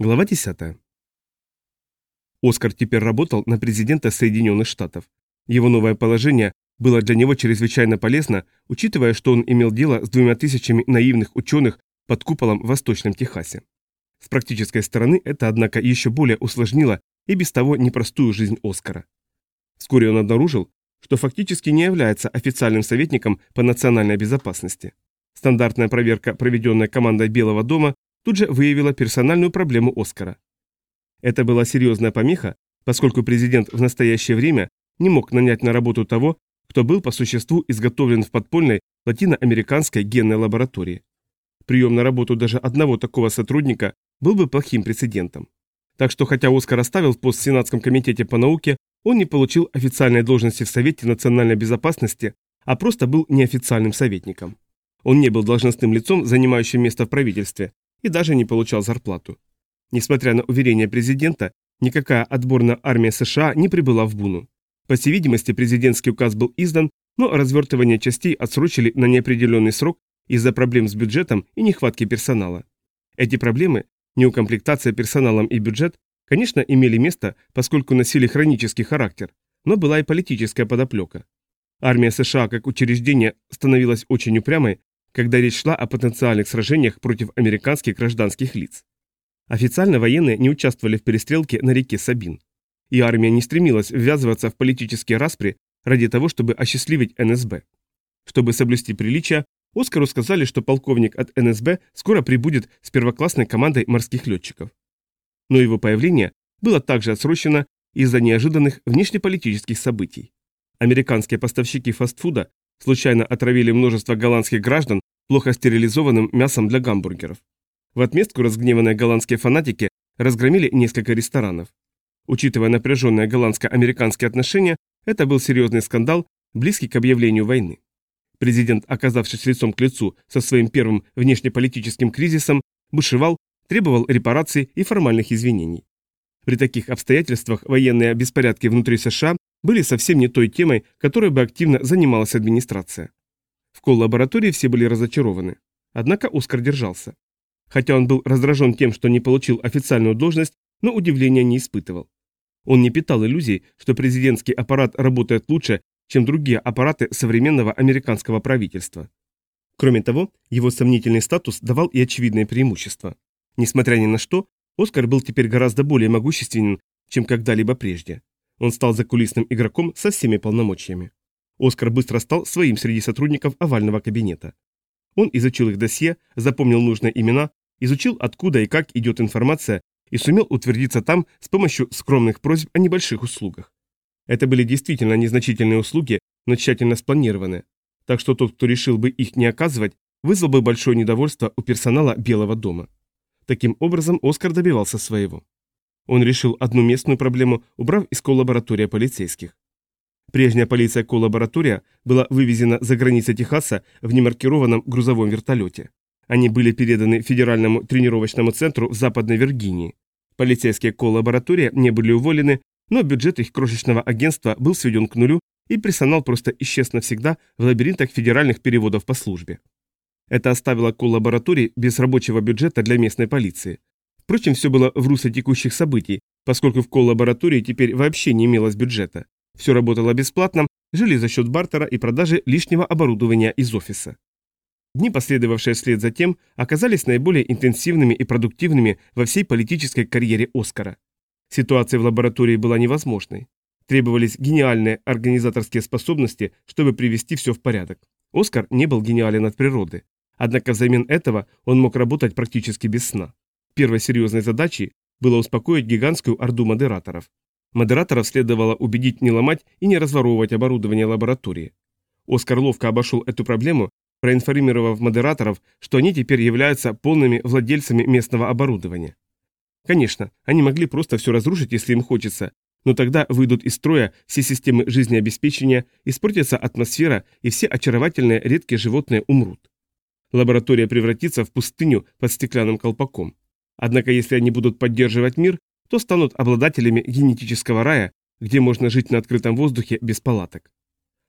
Глава 10. Оскар теперь работал на президента Соединенных Штатов. Его новое положение было для него чрезвычайно полезно, учитывая, что он имел дело с двумя тысячами наивных ученых под куполом в Восточном Техасе. С практической стороны это, однако, еще более усложнило и без того непростую жизнь Оскара. Вскоре он обнаружил, что фактически не является официальным советником по национальной безопасности. Стандартная проверка, проведенная командой Белого дома, тут же выявила персональную проблему Оскара. Это была серьезная помеха, поскольку президент в настоящее время не мог нанять на работу того, кто был по существу изготовлен в подпольной латиноамериканской генной лаборатории. Прием на работу даже одного такого сотрудника был бы плохим прецедентом. Так что хотя Оскар оставил пост в Сенатском комитете по науке, он не получил официальной должности в Совете национальной безопасности, а просто был неофициальным советником. Он не был должностным лицом, занимающим место в правительстве, и даже не получал зарплату. Несмотря на уверение президента, никакая отборная армия США не прибыла в Буну. По всей видимости, президентский указ был издан, но развертывание частей отсрочили на неопределенный срок из-за проблем с бюджетом и нехватки персонала. Эти проблемы, неукомплектация персоналом и бюджет, конечно, имели место, поскольку носили хронический характер, но была и политическая подоплека. Армия США как учреждение становилась очень упрямой, когда речь шла о потенциальных сражениях против американских гражданских лиц. Официально военные не участвовали в перестрелке на реке Сабин. И армия не стремилась ввязываться в политические распри ради того, чтобы осчастливить НСБ. Чтобы соблюсти приличия, Оскару сказали, что полковник от НСБ скоро прибудет с первоклассной командой морских летчиков. Но его появление было также отсрочено из-за неожиданных внешнеполитических событий. Американские поставщики фастфуда случайно отравили множество голландских граждан плохо стерилизованным мясом для гамбургеров. В отместку разгневанные голландские фанатики разгромили несколько ресторанов. Учитывая напряженные голландско-американские отношения, это был серьезный скандал, близкий к объявлению войны. Президент, оказавшись лицом к лицу со своим первым внешнеполитическим кризисом, бушевал, требовал репараций и формальных извинений. При таких обстоятельствах военные беспорядки внутри США были совсем не той темой, которой бы активно занималась администрация. В коллаборатории все были разочарованы. Однако Оскар держался. Хотя он был раздражен тем, что не получил официальную должность, но удивления не испытывал. Он не питал иллюзий, что президентский аппарат работает лучше, чем другие аппараты современного американского правительства. Кроме того, его сомнительный статус давал и очевидные преимущества. Несмотря ни на что, Оскар был теперь гораздо более могущественен, чем когда-либо прежде. Он стал закулисным игроком со всеми полномочиями. Оскар быстро стал своим среди сотрудников овального кабинета. Он изучил их досье, запомнил нужные имена, изучил, откуда и как идет информация, и сумел утвердиться там с помощью скромных просьб о небольших услугах. Это были действительно незначительные услуги, но тщательно спланированные. Так что тот, кто решил бы их не оказывать, вызвал бы большое недовольство у персонала Белого дома. Таким образом, Оскар добивался своего. Он решил одну местную проблему, убрав из коллаборатория полицейских. Прежняя полиция коллаборатория была вывезена за границы Техаса в немаркированном грузовом вертолете. Они были переданы Федеральному тренировочному центру в Западной Виргинии. Полицейские коллаборатории не были уволены, но бюджет их крошечного агентства был сведен к нулю, и персонал просто исчез навсегда в лабиринтах федеральных переводов по службе. Это оставило коллаборатории без рабочего бюджета для местной полиции. Впрочем, все было в русле текущих событий, поскольку в коллаборатории теперь вообще не имелось бюджета. Все работало бесплатно, жили за счет бартера и продажи лишнего оборудования из офиса. Дни, последовавшие вслед за тем, оказались наиболее интенсивными и продуктивными во всей политической карьере Оскара. Ситуация в лаборатории была невозможной. Требовались гениальные организаторские способности, чтобы привести все в порядок. Оскар не был гениален от природы. Однако взамен этого он мог работать практически без сна. Первой серьезной задачей было успокоить гигантскую орду модераторов. Модераторов следовало убедить не ломать и не разворовывать оборудование лаборатории. Оскар ловко обошел эту проблему, проинформировав модераторов, что они теперь являются полными владельцами местного оборудования. Конечно, они могли просто все разрушить, если им хочется, но тогда выйдут из строя все системы жизнеобеспечения, испортится атмосфера и все очаровательные редкие животные умрут. Лаборатория превратится в пустыню под стеклянным колпаком. Однако если они будут поддерживать мир, то станут обладателями генетического рая, где можно жить на открытом воздухе без палаток.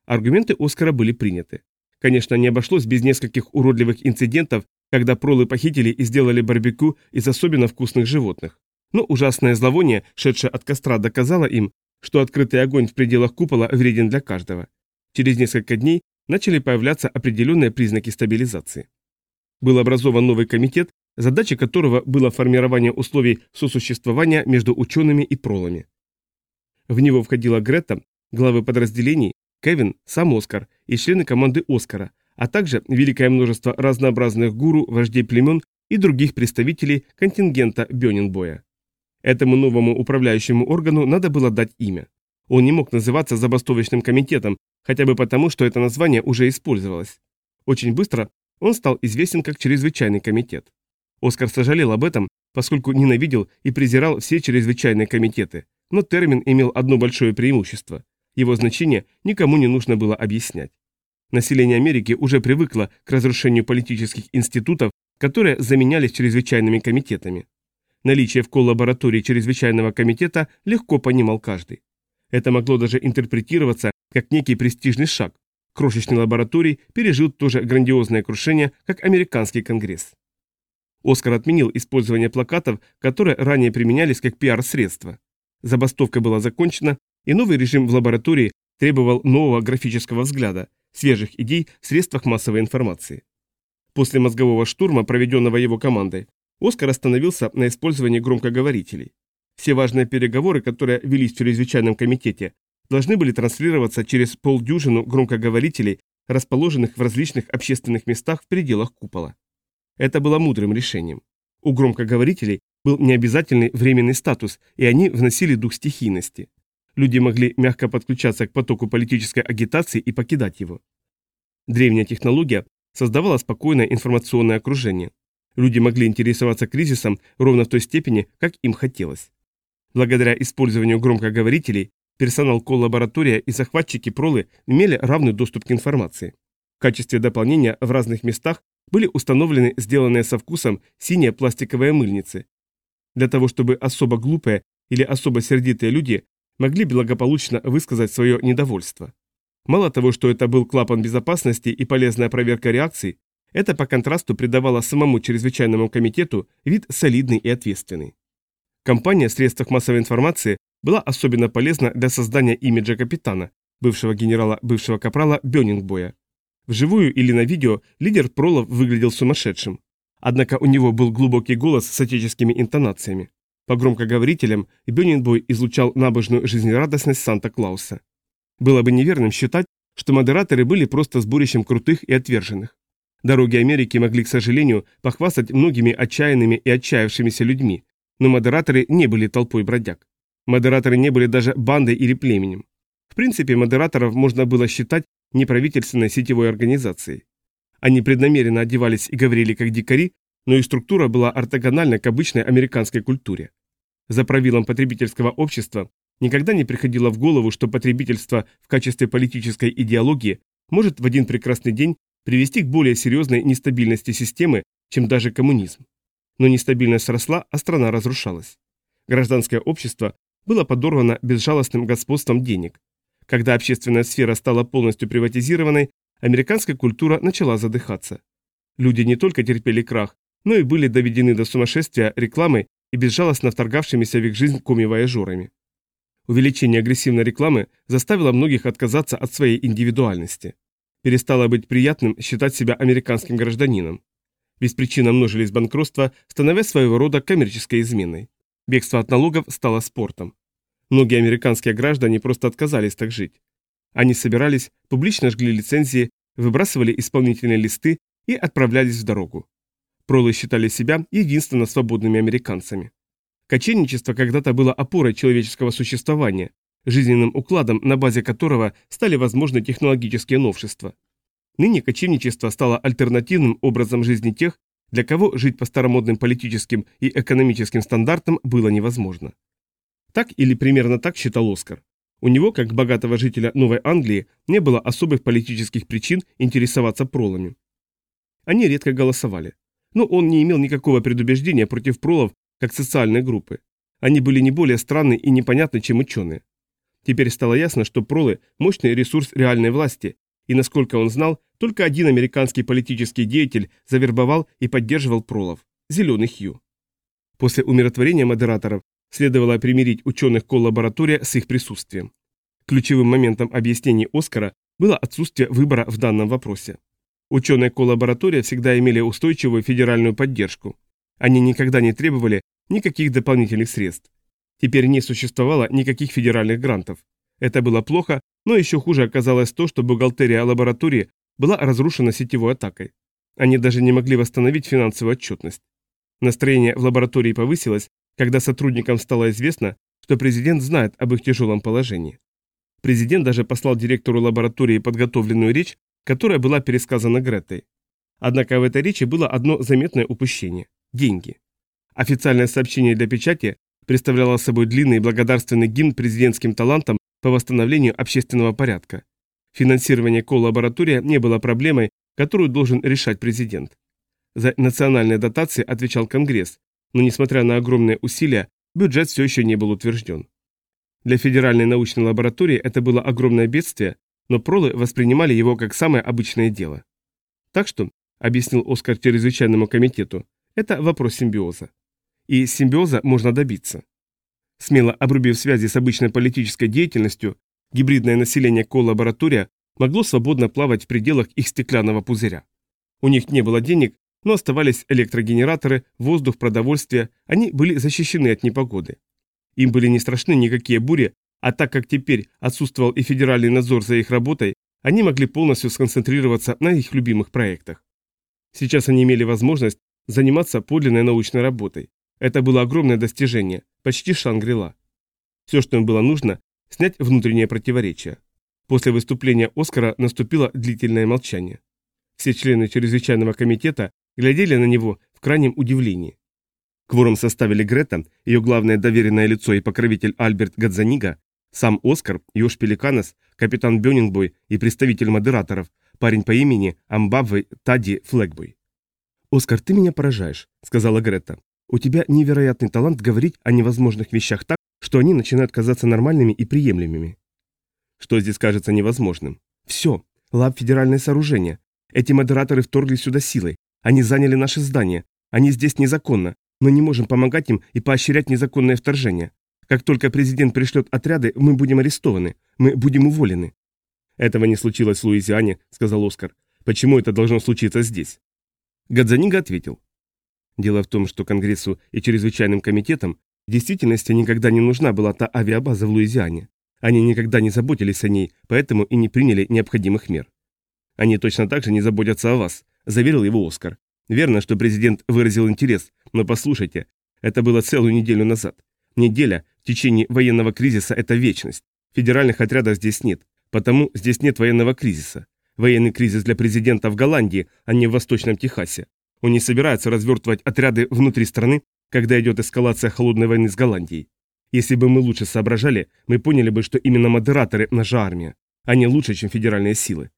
Аргументы Оскара были приняты. Конечно, не обошлось без нескольких уродливых инцидентов, когда пролы похитили и сделали барбекю из особенно вкусных животных. Но ужасное зловоние, шедшее от костра, доказало им, что открытый огонь в пределах купола вреден для каждого. Через несколько дней начали появляться определенные признаки стабилизации. Был образован новый комитет, задачей которого было формирование условий сосуществования между учеными и пролами. В него входила Грета, главы подразделений, Кевин, сам Оскар и члены команды Оскара, а также великое множество разнообразных гуру, вождей племен и других представителей контингента Бёнинбоя. Этому новому управляющему органу надо было дать имя. Он не мог называться забастовочным комитетом, хотя бы потому, что это название уже использовалось. Очень быстро он стал известен как чрезвычайный комитет. Оскар сожалел об этом, поскольку ненавидел и презирал все чрезвычайные комитеты, но термин имел одно большое преимущество. Его значение никому не нужно было объяснять. Население Америки уже привыкло к разрушению политических институтов, которые заменялись чрезвычайными комитетами. Наличие в коллаборатории чрезвычайного комитета легко понимал каждый. Это могло даже интерпретироваться как некий престижный шаг. Крошечный лабораторий пережил то же грандиозное крушение, как американский конгресс. Оскар отменил использование плакатов, которые ранее применялись как пиар-средство. Забастовка была закончена, и новый режим в лаборатории требовал нового графического взгляда, свежих идей в средствах массовой информации. После мозгового штурма, проведенного его командой, Оскар остановился на использовании громкоговорителей. Все важные переговоры, которые велись в чрезвычайном комитете, должны были транслироваться через полдюжину громкоговорителей, расположенных в различных общественных местах в пределах купола. Это было мудрым решением. У громкоговорителей был необязательный временный статус, и они вносили дух стихийности. Люди могли мягко подключаться к потоку политической агитации и покидать его. Древняя технология создавала спокойное информационное окружение. Люди могли интересоваться кризисом ровно в той степени, как им хотелось. Благодаря использованию громкоговорителей, персонал коллаборатория и захватчики пролы имели равный доступ к информации. В качестве дополнения в разных местах были установлены сделанные со вкусом синие пластиковые мыльницы. Для того, чтобы особо глупые или особо сердитые люди могли благополучно высказать свое недовольство. Мало того, что это был клапан безопасности и полезная проверка реакций, это по контрасту придавало самому чрезвычайному комитету вид солидный и ответственный. Компания в средствах массовой информации была особенно полезна для создания имиджа капитана, бывшего генерала, бывшего капрала Бёнингбоя. Вживую или на видео лидер пролов выглядел сумасшедшим. Однако у него был глубокий голос с отеческими интонациями. По громкоговорителям Бёнинбой излучал набожную жизнерадостность Санта-Клауса. Было бы неверным считать, что модераторы были просто сборищем крутых и отверженных. Дороги Америки могли, к сожалению, похвастать многими отчаянными и отчаявшимися людьми, но модераторы не были толпой бродяг. Модераторы не были даже бандой или племенем. В принципе, модераторов можно было считать неправительственной сетевой организацией. Они преднамеренно одевались и говорили как дикари, но их структура была ортогональна к обычной американской культуре. За правилом потребительского общества никогда не приходило в голову, что потребительство в качестве политической идеологии может в один прекрасный день привести к более серьезной нестабильности системы, чем даже коммунизм. Но нестабильность росла, а страна разрушалась. Гражданское общество было подорвано безжалостным господством денег. Когда общественная сфера стала полностью приватизированной, американская культура начала задыхаться. Люди не только терпели крах, но и были доведены до сумасшествия рекламой и безжалостно вторгавшимися в их жизнь коми-вояжерами. Увеличение агрессивной рекламы заставило многих отказаться от своей индивидуальности. Перестало быть приятным считать себя американским гражданином. Беспричинно множились банкротства, становясь своего рода коммерческой изменой. Бегство от налогов стало спортом. Многие американские граждане просто отказались так жить. Они собирались, публично жгли лицензии, выбрасывали исполнительные листы и отправлялись в дорогу. Пролы считали себя единственно свободными американцами. Кочевничество когда-то было опорой человеческого существования, жизненным укладом, на базе которого стали возможны технологические новшества. Ныне кочевничество стало альтернативным образом жизни тех, для кого жить по старомодным политическим и экономическим стандартам было невозможно. Так или примерно так считал Оскар. У него, как богатого жителя Новой Англии, не было особых политических причин интересоваться пролами. Они редко голосовали. Но он не имел никакого предубеждения против пролов как социальной группы. Они были не более странны и непонятны, чем ученые. Теперь стало ясно, что пролы – мощный ресурс реальной власти, и, насколько он знал, только один американский политический деятель завербовал и поддерживал пролов – Зеленый Хью. После умиротворения модераторов следовало примирить ученых коллаборатория с их присутствием. Ключевым моментом объяснений Оскара было отсутствие выбора в данном вопросе. Ученые коллаборатория всегда имели устойчивую федеральную поддержку. Они никогда не требовали никаких дополнительных средств. Теперь не существовало никаких федеральных грантов. Это было плохо, но еще хуже оказалось то, что бухгалтерия лаборатории была разрушена сетевой атакой. Они даже не могли восстановить финансовую отчетность. Настроение в лаборатории повысилось, когда сотрудникам стало известно, что президент знает об их тяжелом положении. Президент даже послал директору лаборатории подготовленную речь, которая была пересказана Гретой. Однако в этой речи было одно заметное упущение – деньги. Официальное сообщение для печати представляло собой длинный благодарственный гимн президентским талантам по восстановлению общественного порядка. Финансирование коллаборатория не было проблемой, которую должен решать президент. За национальные дотации отвечал Конгресс, но несмотря на огромные усилия, бюджет все еще не был утвержден. Для Федеральной научной лаборатории это было огромное бедствие, но пролы воспринимали его как самое обычное дело. Так что, объяснил Оскар чрезвычайному комитету, это вопрос симбиоза. И симбиоза можно добиться. Смело обрубив связи с обычной политической деятельностью, гибридное население коллаборатория могло свободно плавать в пределах их стеклянного пузыря. У них не было денег, но оставались электрогенераторы, воздух, продовольствие, они были защищены от непогоды. Им были не страшны никакие бури, а так как теперь отсутствовал и федеральный надзор за их работой, они могли полностью сконцентрироваться на их любимых проектах. Сейчас они имели возможность заниматься подлинной научной работой. Это было огромное достижение, почти Шангрила. Все, что им было нужно, снять внутреннее противоречие. После выступления Оскара наступило длительное молчание. Все члены чрезвычайного комитета глядели на него в крайнем удивлении. Кворум составили Грета, ее главное доверенное лицо и покровитель Альберт Гадзанига, сам Оскар, Йош Пеликанес, капитан Бёнингбой и представитель модераторов, парень по имени Амбабвой Тади Флэгбой. «Оскар, ты меня поражаешь», — сказала Грета. «У тебя невероятный талант говорить о невозможных вещах так, что они начинают казаться нормальными и приемлемыми». «Что здесь кажется невозможным?» «Все. Лаб федеральное сооружение. Эти модераторы вторглись сюда силой. Они заняли наше здание. Они здесь незаконно. Мы не можем помогать им и поощрять незаконное вторжение. Как только президент пришлет отряды, мы будем арестованы, мы будем уволены». «Этого не случилось в Луизиане», — сказал Оскар. «Почему это должно случиться здесь?» Гадзанига ответил. Дело в том, что Конгрессу и чрезвычайным комитетам в действительности никогда не нужна была та авиабаза в Луизиане. Они никогда не заботились о ней, поэтому и не приняли необходимых мер. Они точно так же не заботятся о вас, заверил его Оскар. Верно, что президент выразил интерес, но послушайте, это было целую неделю назад. Неделя, в течение военного кризиса это вечность. Федеральных отрядов здесь нет, потому здесь нет военного кризиса. Военный кризис для президента в Голландии, а не в Восточном Техасе. Он не собирается развертывать отряды внутри страны, когда идет эскалация холодной войны с Голландией. Если бы мы лучше соображали, мы поняли бы, что именно модераторы – наша армия. Они лучше, чем федеральные силы.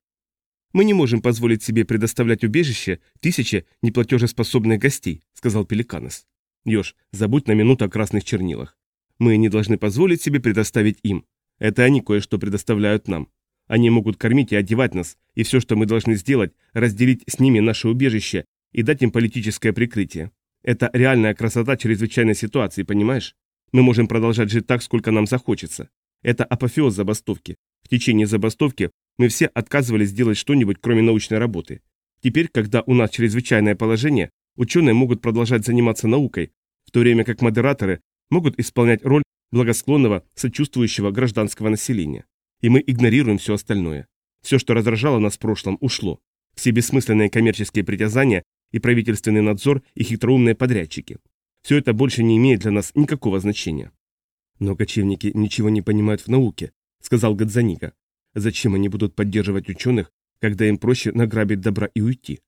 Мы не можем позволить себе предоставлять убежище тысяче неплатежеспособных гостей, сказал Пеликанос. Ёж, забудь на минуту о красных чернилах. Мы не должны позволить себе предоставить им. Это они кое-что предоставляют нам. Они могут кормить и одевать нас, и все, что мы должны сделать, разделить с ними наше убежище и дать им политическое прикрытие. Это реальная красота чрезвычайной ситуации, понимаешь? Мы можем продолжать жить так, сколько нам захочется. Это апофеоз забастовки. В течение забастовки мы все отказывались делать что-нибудь, кроме научной работы. Теперь, когда у нас чрезвычайное положение, ученые могут продолжать заниматься наукой, в то время как модераторы могут исполнять роль благосклонного, сочувствующего гражданского населения. И мы игнорируем все остальное. Все, что раздражало нас в прошлом, ушло. Все бессмысленные коммерческие притязания и правительственный надзор и хитроумные подрядчики. Все это больше не имеет для нас никакого значения. Но кочевники ничего не понимают в науке, сказал Гадзаника. Зачем они будут поддерживать ученых, когда им проще награбить добра и уйти?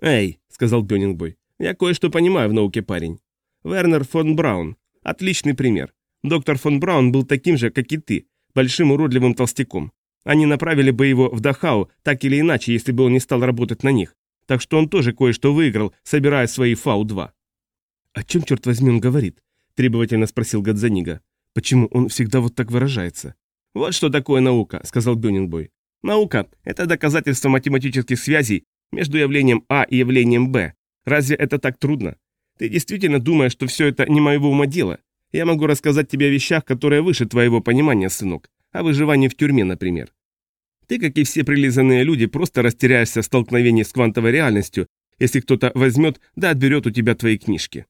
«Эй», — сказал Бёнингбой, — «я кое-что понимаю в науке, парень. Вернер фон Браун. Отличный пример. Доктор фон Браун был таким же, как и ты, большим уродливым толстяком. Они направили бы его в Дахау, так или иначе, если бы он не стал работать на них. Так что он тоже кое-что выиграл, собирая свои Фау-2. «О чем, черт возьми, он говорит?» – требовательно спросил Гадзанига. «Почему он всегда вот так выражается?» «Вот что такое наука», — сказал Бёнингбой. Наука – это доказательство математических связей между явлением А и явлением Б. Разве это так трудно? Ты действительно думаешь, что все это не моего ума дело? Я могу рассказать тебе о вещах, которые выше твоего понимания, сынок. О выживании в тюрьме, например. Ты, как и все прилизанные люди, просто растеряешься в столкновении с квантовой реальностью, если кто-то возьмет да отберет у тебя твои книжки.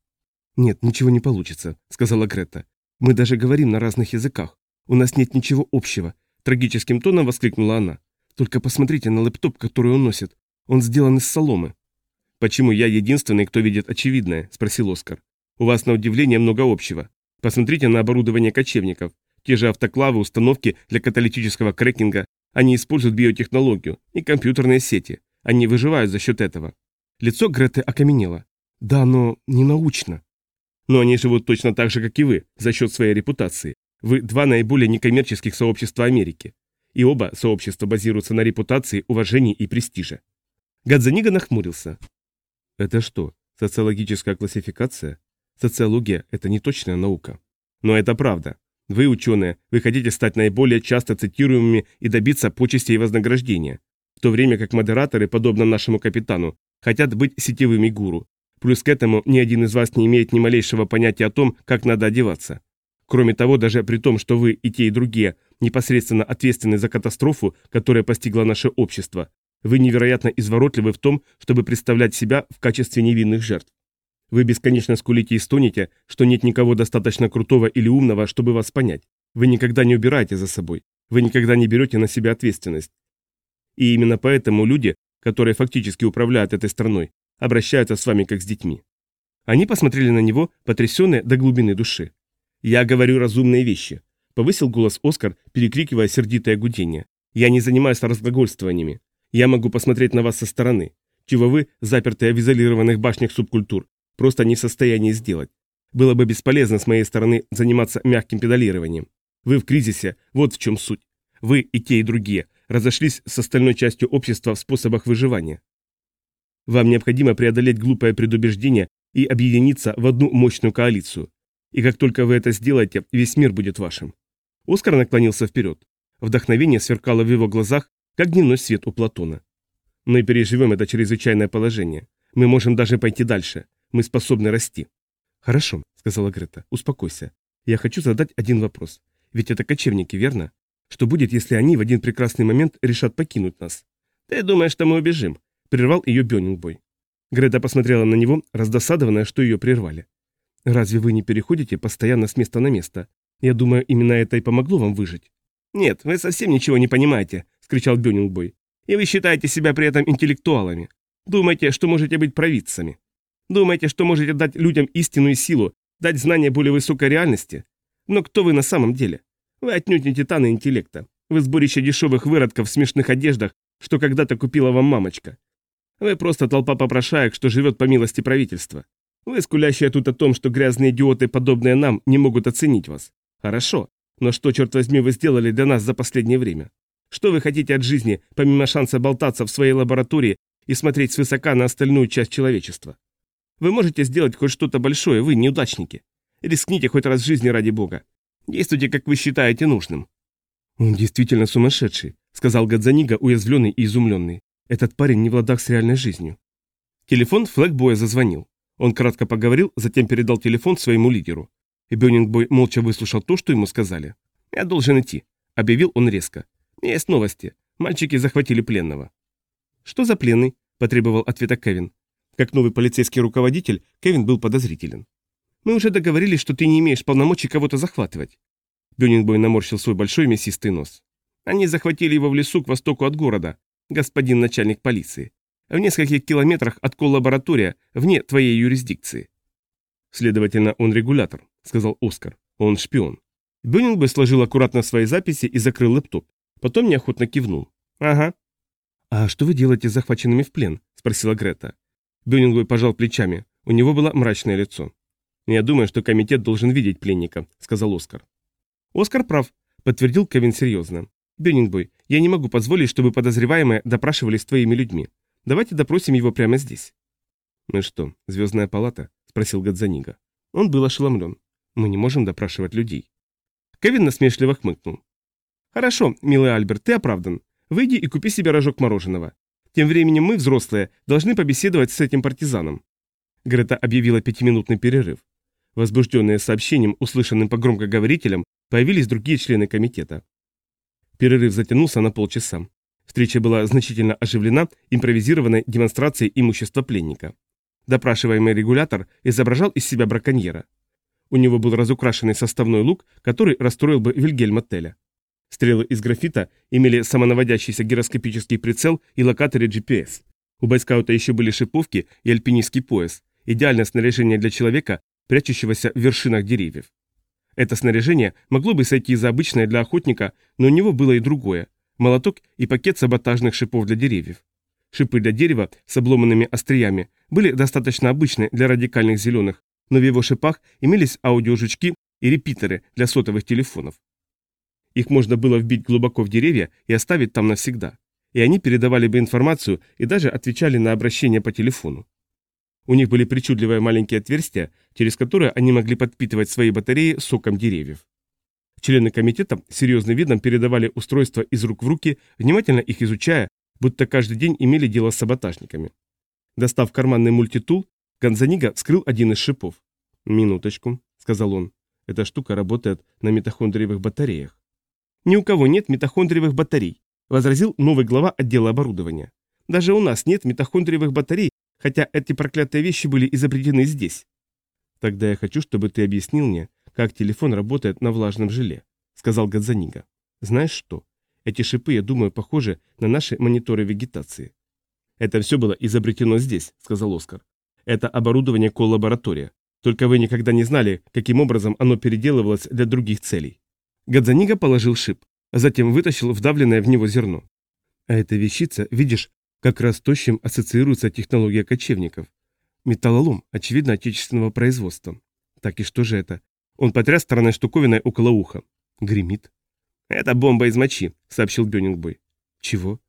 «Нет, ничего не получится», — сказала Грета. «Мы даже говорим на разных языках. У нас нет ничего общего», — трагическим тоном воскликнула она. «Только посмотрите на лэптоп, который он носит. Он сделан из соломы». «Почему я единственный, кто видит очевидное?» – спросил Оскар. «У вас, на удивление, много общего. Посмотрите на оборудование кочевников. Те же автоклавы, установки для каталитического крекинга. Они используют биотехнологию и компьютерные сети. Они выживают за счет этого». Лицо Греты окаменело. «Да, но не научно». Но они живут точно так же, как и вы, за счет своей репутации. Вы два наиболее некоммерческих сообщества Америки. И оба сообщества базируются на репутации, уважении и престиже. Гадзанига нахмурился. Это что, социологическая классификация? Социология – это не точная наука. Но это правда. Вы, ученые, вы хотите стать наиболее часто цитируемыми и добиться почести и вознаграждения, в то время как модераторы, подобно нашему капитану, хотят быть сетевыми гуру, Плюс к этому ни один из вас не имеет ни малейшего понятия о том, как надо одеваться. Кроме того, даже при том, что вы и те, и другие непосредственно ответственны за катастрофу, которая постигла наше общество, вы невероятно изворотливы в том, чтобы представлять себя в качестве невинных жертв. Вы бесконечно скулите и стонете, что нет никого достаточно крутого или умного, чтобы вас понять. Вы никогда не убираете за собой. Вы никогда не берете на себя ответственность. И именно поэтому люди, которые фактически управляют этой страной, обращаются с вами как с детьми. Они посмотрели на него, потрясенные до глубины души. «Я говорю разумные вещи», — повысил голос Оскар, перекрикивая сердитое гудение. «Я не занимаюсь разглагольствованиями. Я могу посмотреть на вас со стороны, чего вы, запертые в изолированных башнях субкультур, просто не в состоянии сделать. Было бы бесполезно с моей стороны заниматься мягким педалированием. Вы в кризисе, вот в чем суть. Вы и те, и другие разошлись с остальной частью общества в способах выживания. Вам необходимо преодолеть глупое предубеждение и объединиться в одну мощную коалицию. И как только вы это сделаете, весь мир будет вашим. Оскар наклонился вперед. Вдохновение сверкало в его глазах, как дневной свет у Платона. Мы переживем это чрезвычайное положение. Мы можем даже пойти дальше. Мы способны расти. Хорошо, сказала Грета, успокойся. Я хочу задать один вопрос. Ведь это кочевники, верно? Что будет, если они в один прекрасный момент решат покинуть нас? Ты думаешь, что мы убежим? Прервал ее Бёнингбой. Грета посмотрела на него, раздосадованная, что ее прервали. «Разве вы не переходите постоянно с места на место? Я думаю, именно это и помогло вам выжить». «Нет, вы совсем ничего не понимаете», — скричал Бёнингбой. «И вы считаете себя при этом интеллектуалами. Думаете, что можете быть провидцами. Думаете, что можете дать людям истину и силу, дать знания более высокой реальности. Но кто вы на самом деле? Вы отнюдь не титаны интеллекта. Вы сборище дешевых выродков в смешных одеждах, что когда-то купила вам мамочка. Вы просто толпа попрошаек, что живет по милости правительства. Вы скулящие тут о том, что грязные идиоты, подобные нам, не могут оценить вас. Хорошо. Но что, черт возьми, вы сделали для нас за последнее время? Что вы хотите от жизни, помимо шанса болтаться в своей лаборатории и смотреть свысока на остальную часть человечества? Вы можете сделать хоть что-то большое, вы неудачники. Рискните хоть раз в жизни ради бога. Действуйте, как вы считаете нужным. «Он действительно сумасшедший», — сказал Гадзанига, уязвленный и изумленный. Этот парень не в ладах с реальной жизнью. Телефон флэгбоя зазвонил. Он кратко поговорил, затем передал телефон своему лидеру. И Бёнингбой молча выслушал то, что ему сказали. «Я должен идти», — объявил он резко. «Есть новости. Мальчики захватили пленного». «Что за пленный?» — потребовал ответа Кевин. Как новый полицейский руководитель, Кевин был подозрителен. «Мы уже договорились, что ты не имеешь полномочий кого-то захватывать». Бёнингбой наморщил свой большой мясистый нос. «Они захватили его в лесу к востоку от города, господин начальник полиции. В нескольких километрах от коллаборатория, вне твоей юрисдикции. Следовательно, он регулятор, сказал Оскар. Он шпион. Бюнингбой сложил аккуратно свои записи и закрыл лэптоп. Потом неохотно кивнул. Ага. А что вы делаете с захваченными в плен? спросила Грета. Бюнингбой пожал плечами. У него было мрачное лицо. «Я думаю, что комитет должен видеть пленника», — сказал Оскар. «Оскар прав», — подтвердил Кевин серьезно. Бёнингбой, я не могу позволить, чтобы подозреваемые допрашивались твоими людьми. Давайте допросим его прямо здесь». «Ну что, звездная палата?» – спросил Гадзанига. Он был ошеломлен. «Мы не можем допрашивать людей». Кевин насмешливо хмыкнул. «Хорошо, милый Альберт, ты оправдан. Выйди и купи себе рожок мороженого. Тем временем мы, взрослые, должны побеседовать с этим партизаном». Грета объявила пятиминутный перерыв. Возбужденные сообщением, услышанным по громкоговорителям, появились другие члены комитета. Перерыв затянулся на полчаса. Встреча была значительно оживлена импровизированной демонстрацией имущества пленника. Допрашиваемый регулятор изображал из себя браконьера. У него был разукрашенный составной лук, который расстроил бы Вильгельма Теля. Стрелы из графита имели самонаводящийся гироскопический прицел и локаторы GPS. У бойскаута еще были шиповки и альпинистский пояс, идеальное снаряжение для человека, прячущегося в вершинах деревьев. Это снаряжение могло бы сойти за обычное для охотника, но у него было и другое – молоток и пакет саботажных шипов для деревьев. Шипы для дерева с обломанными остриями были достаточно обычны для радикальных зеленых, но в его шипах имелись аудиожучки и репитеры для сотовых телефонов. Их можно было вбить глубоко в деревья и оставить там навсегда. И они передавали бы информацию и даже отвечали на обращения по телефону. У них были причудливые маленькие отверстия, через которые они могли подпитывать свои батареи соком деревьев. Члены комитета серьезным видом передавали устройства из рук в руки, внимательно их изучая, будто каждый день имели дело с саботажниками. Достав карманный мультитул, Ганзанига вскрыл один из шипов. «Минуточку», — сказал он. «Эта штука работает на митохондриевых батареях». «Ни у кого нет митохондриевых батарей», — возразил новый глава отдела оборудования. «Даже у нас нет митохондриевых батарей, хотя эти проклятые вещи были изобретены здесь». «Тогда я хочу, чтобы ты объяснил мне, как телефон работает на влажном желе», — сказал Гадзанига. «Знаешь что? Эти шипы, я думаю, похожи на наши мониторы вегетации». «Это все было изобретено здесь», — сказал Оскар. Это оборудование коллаборатория. Только вы никогда не знали, каким образом оно переделывалось для других целей. Гадзанига положил шип, а затем вытащил вдавленное в него зерно. А эта вещица, видишь, как раз то, с чем ассоциируется технология кочевников. Металлолом, очевидно, отечественного производства. Так и что же это? Он потряс стороной штуковиной около уха. Гремит. «Это бомба из мочи», — сообщил Бёнингбой. «Чего?»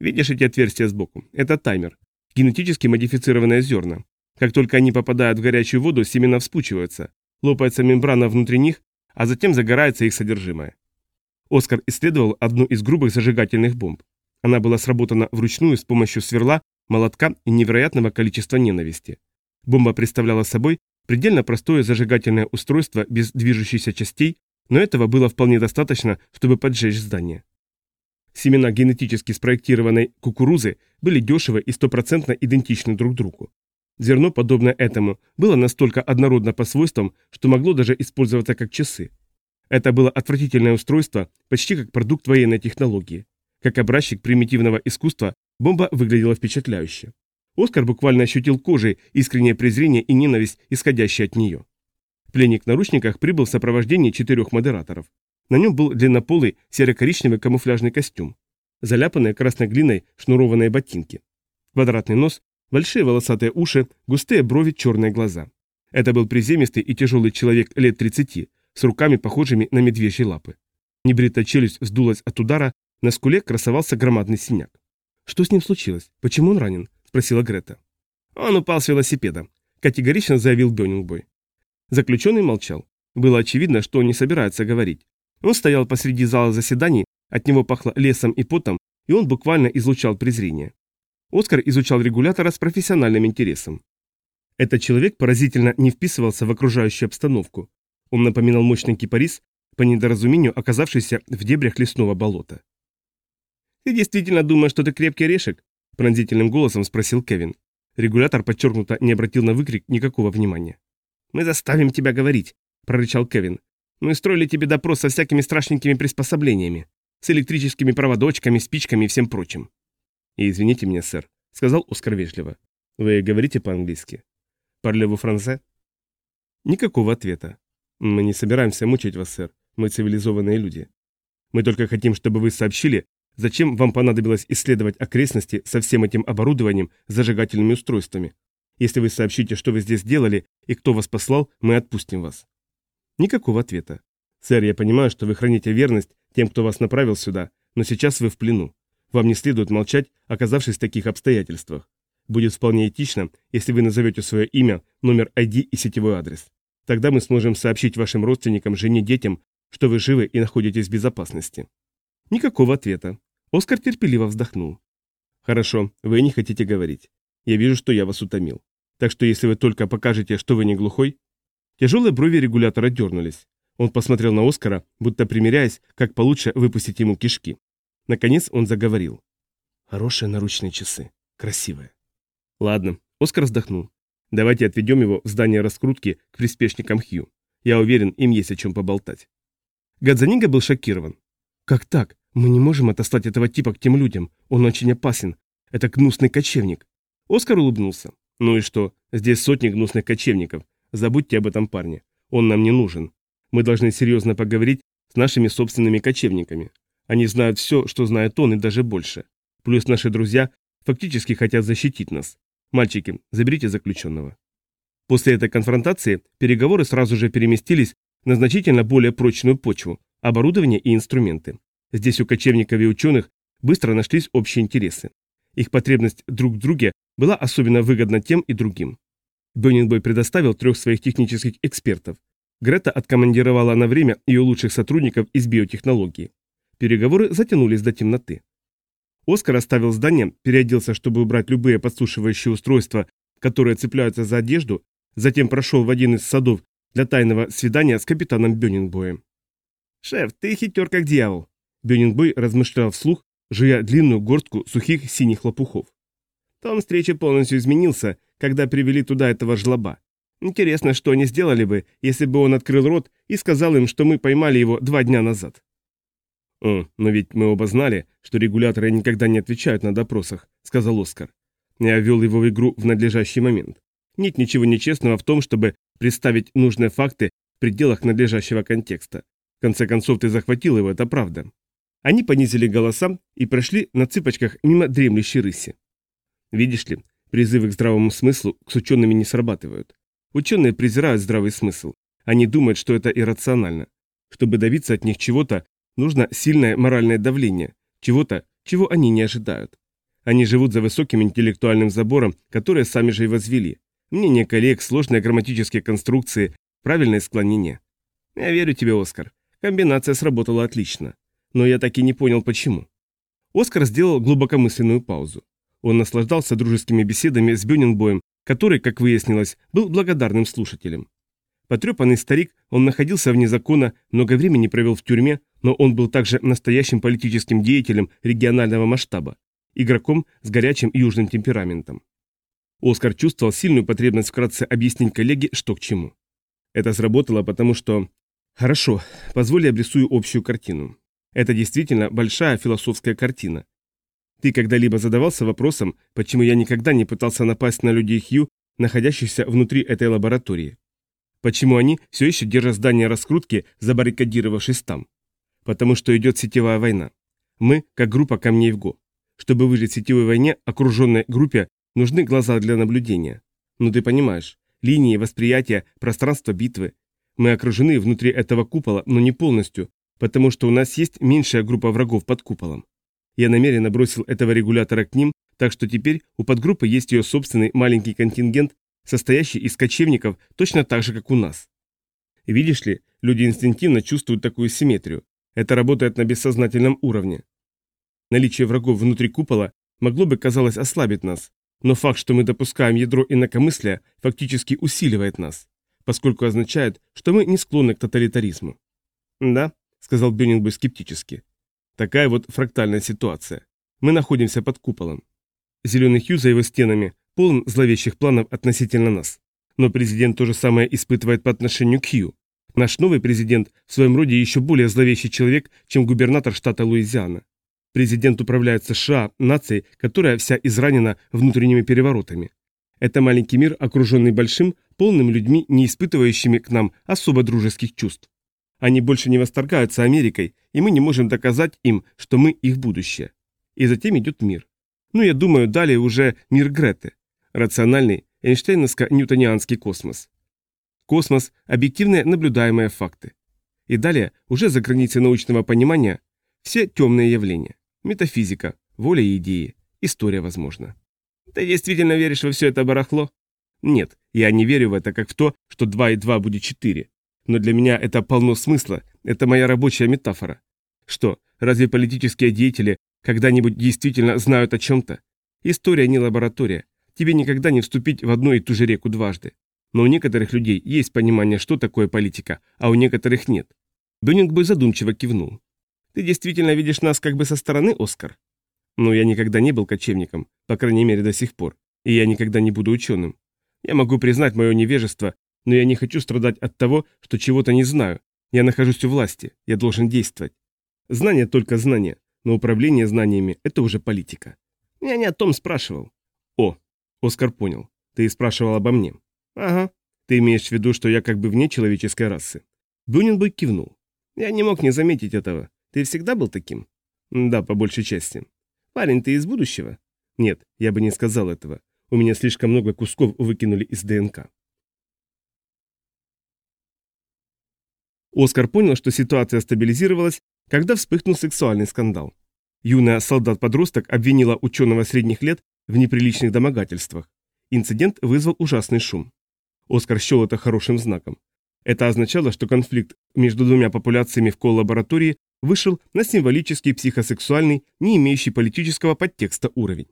«Видишь эти отверстия сбоку? Это таймер. Генетически модифицированные зерна. Как только они попадают в горячую воду, семена вспучиваются, лопается мембрана внутри них, а затем загорается их содержимое. Оскар исследовал одну из грубых зажигательных бомб. Она была сработана вручную с помощью сверла, молотка и невероятного количества ненависти. Бомба представляла собой предельно простое зажигательное устройство без движущихся частей, но этого было вполне достаточно, чтобы поджечь здание. Семена генетически спроектированной кукурузы были дешевы и стопроцентно идентичны друг другу. Зерно, подобное этому, было настолько однородно по свойствам, что могло даже использоваться как часы. Это было отвратительное устройство, почти как продукт военной технологии. Как образчик примитивного искусства, бомба выглядела впечатляюще. Оскар буквально ощутил кожей искреннее презрение и ненависть, исходящие от нее. Пленник в наручниках прибыл в сопровождении четырех модераторов. На нем был длиннополый серо-коричневый камуфляжный костюм, заляпанные красной глиной шнурованные ботинки, квадратный нос, Большие волосатые уши, густые брови, черные глаза. Это был приземистый и тяжелый человек лет 30, с руками, похожими на медвежьи лапы. Небритая челюсть вздулась от удара, на скуле красовался громадный синяк. «Что с ним случилось? Почему он ранен?» – спросила Грета. «Он упал с велосипеда», – категорично заявил Бёнингбой. Заключенный молчал. Было очевидно, что он не собирается говорить. Он стоял посреди зала заседаний, от него пахло лесом и потом, и он буквально излучал презрение. Оскар изучал регулятора с профессиональным интересом. Этот человек поразительно не вписывался в окружающую обстановку. Он напоминал мощный кипарис, по недоразумению оказавшийся в дебрях лесного болота. «Ты действительно думаешь, что ты крепкий орешек?» – пронзительным голосом спросил Кевин. Регулятор подчеркнуто не обратил на выкрик никакого внимания. «Мы заставим тебя говорить», – прорычал Кевин. «Мы строили тебе допрос со всякими страшненькими приспособлениями, с электрическими проводочками, спичками и всем прочим. И извините меня, сэр, сказал Оскар вежливо. Вы говорите по-английски? Парлеву франце? Никакого ответа. Мы не собираемся мучить вас, сэр. Мы цивилизованные люди. Мы только хотим, чтобы вы сообщили, зачем вам понадобилось исследовать окрестности со всем этим оборудованием зажигательными устройствами. Если вы сообщите, что вы здесь делали и кто вас послал, мы отпустим вас. Никакого ответа. Сэр, я понимаю, что вы храните верность тем, кто вас направил сюда, но сейчас вы в плену. Вам не следует молчать, оказавшись в таких обстоятельствах. Будет вполне этично, если вы назовете свое имя, номер ID и сетевой адрес. Тогда мы сможем сообщить вашим родственникам, жене, детям, что вы живы и находитесь в безопасности. Никакого ответа. Оскар терпеливо вздохнул. «Хорошо, вы не хотите говорить. Я вижу, что я вас утомил. Так что если вы только покажете, что вы не глухой...» Тяжелые брови регулятора дернулись. Он посмотрел на Оскара, будто примеряясь, как получше выпустить ему кишки. Наконец он заговорил. «Хорошие наручные часы. Красивые». «Ладно», — Оскар вздохнул. «Давайте отведем его в здание раскрутки к приспешникам Хью. Я уверен, им есть о чем поболтать». Гадзанига был шокирован. «Как так? Мы не можем отослать этого типа к тем людям. Он очень опасен. Это гнусный кочевник». Оскар улыбнулся. «Ну и что? Здесь сотни гнусных кочевников. Забудьте об этом парне. Он нам не нужен. Мы должны серьезно поговорить с нашими собственными кочевниками. Они знают все, что знает он, и даже больше. Плюс наши друзья фактически хотят защитить нас. Мальчики, заберите заключенного. После этой конфронтации переговоры сразу же переместились на значительно более прочную почву, оборудование и инструменты. Здесь у кочевников и ученых быстро нашлись общие интересы. Их потребность друг в друге была особенно выгодна тем и другим. Бёнингбой предоставил трех своих технических экспертов. Грета откомандировала на время ее лучших сотрудников из биотехнологии. Переговоры затянулись до темноты. Оскар оставил здание, переоделся, чтобы убрать любые подсушивающие устройства, которые цепляются за одежду, затем прошел в один из садов для тайного свидания с капитаном Бёнингбоем. «Шеф, ты хитер как дьявол!» Бёнингбой размышлял вслух, жуя длинную горстку сухих синих лопухов. Том встречи полностью изменился, когда привели туда этого жлоба. Интересно, что они сделали бы, если бы он открыл рот и сказал им, что мы поймали его два дня назад. «О, но ведь мы оба знали, что регуляторы никогда не отвечают на допросах», — сказал Оскар. Я ввел его в игру в надлежащий момент. Нет ничего нечестного в том, чтобы представить нужные факты в пределах надлежащего контекста. В конце концов, ты захватил его, это правда. Они понизили голоса и прошли на цыпочках мимо дремлющей рыси. Видишь ли, призывы к здравому смыслу с учеными не срабатывают. Ученые презирают здравый смысл. Они думают, что это иррационально. Чтобы добиться от них чего-то, Нужно сильное моральное давление, чего-то, чего они не ожидают. Они живут за высоким интеллектуальным забором, который сами же и возвели. Мнение коллег, сложные грамматические конструкции, правильное склонение. Я верю тебе, Оскар. Комбинация сработала отлично. Но я так и не понял, почему. Оскар сделал глубокомысленную паузу. Он наслаждался дружескими беседами с Бюненбоем, который, как выяснилось, был благодарным слушателем. Потрепанный старик, он находился вне закона, много времени провел в тюрьме, но он был также настоящим политическим деятелем регионального масштаба, игроком с горячим южным темпераментом. Оскар чувствовал сильную потребность вкратце объяснить коллеге, что к чему. Это сработало потому, что... Хорошо, позволь я обрисую общую картину. Это действительно большая философская картина. Ты когда-либо задавался вопросом, почему я никогда не пытался напасть на людей Хью, находящихся внутри этой лаборатории? Почему они все еще держат здание раскрутки, забаррикадировавшись там? Потому что идет сетевая война. Мы, как группа камней в ГО. Чтобы выжить в сетевой войне, окруженной группе, нужны глаза для наблюдения. Ну ты понимаешь, линии восприятия, пространство битвы. Мы окружены внутри этого купола, но не полностью, потому что у нас есть меньшая группа врагов под куполом. Я намеренно бросил этого регулятора к ним, так что теперь у подгруппы есть ее собственный маленький контингент состоящий из кочевников точно так же, как у нас. Видишь ли, люди инстинктивно чувствуют такую симметрию. Это работает на бессознательном уровне. Наличие врагов внутри купола могло бы, казалось, ослабить нас, но факт, что мы допускаем ядро инакомыслия, фактически усиливает нас, поскольку означает, что мы не склонны к тоталитаризму. «Да», — сказал Бёнингбой скептически. «Такая вот фрактальная ситуация. Мы находимся под куполом. Зеленый Хью за его стенами полон зловещих планов относительно нас. Но президент то же самое испытывает по отношению к Хью. Наш новый президент в своем роде еще более зловещий человек, чем губернатор штата Луизиана. Президент управляет США, нацией, которая вся изранена внутренними переворотами. Это маленький мир, окруженный большим, полным людьми, не испытывающими к нам особо дружеских чувств. Они больше не восторгаются Америкой, и мы не можем доказать им, что мы их будущее. И затем идет мир. Ну, я думаю, далее уже мир Греты. Рациональный, эйнштейновско-ньютонианский космос. Космос – объективные наблюдаемые факты. И далее, уже за границей научного понимания, все темные явления. Метафизика, воля и идеи, история возможно. Ты действительно веришь во все это барахло? Нет, я не верю в это как в то, что 2 и 2 будет 4. Но для меня это полно смысла, это моя рабочая метафора. Что, разве политические деятели Когда-нибудь действительно знают о чем-то? История не лаборатория. Тебе никогда не вступить в одну и ту же реку дважды. Но у некоторых людей есть понимание, что такое политика, а у некоторых нет. Бёнингбой задумчиво кивнул. Ты действительно видишь нас как бы со стороны, Оскар? Ну, я никогда не был кочевником, по крайней мере до сих пор, и я никогда не буду ученым. Я могу признать мое невежество, но я не хочу страдать от того, что чего-то не знаю. Я нахожусь у власти, я должен действовать. Знание только знание, но управление знаниями – это уже политика. Я не о том спрашивал. О, Оскар понял. Ты спрашивал обо мне. Ага. Ты имеешь в виду, что я как бы вне человеческой расы? Бюненбой кивнул. Я не мог не заметить этого. Ты всегда был таким? Да, по большей части. Парень, ты из будущего? Нет, я бы не сказал этого. У меня слишком много кусков выкинули из ДНК. Оскар понял, что ситуация стабилизировалась, когда вспыхнул сексуальный скандал. Юная солдат-подросток обвинила ученого средних лет в неприличных домогательствах. Инцидент вызвал ужасный шум. Оскар счел это хорошим знаком. Это означало, что конфликт между двумя популяциями в коллаборатории вышел на символический психосексуальный, не имеющий политического подтекста уровень.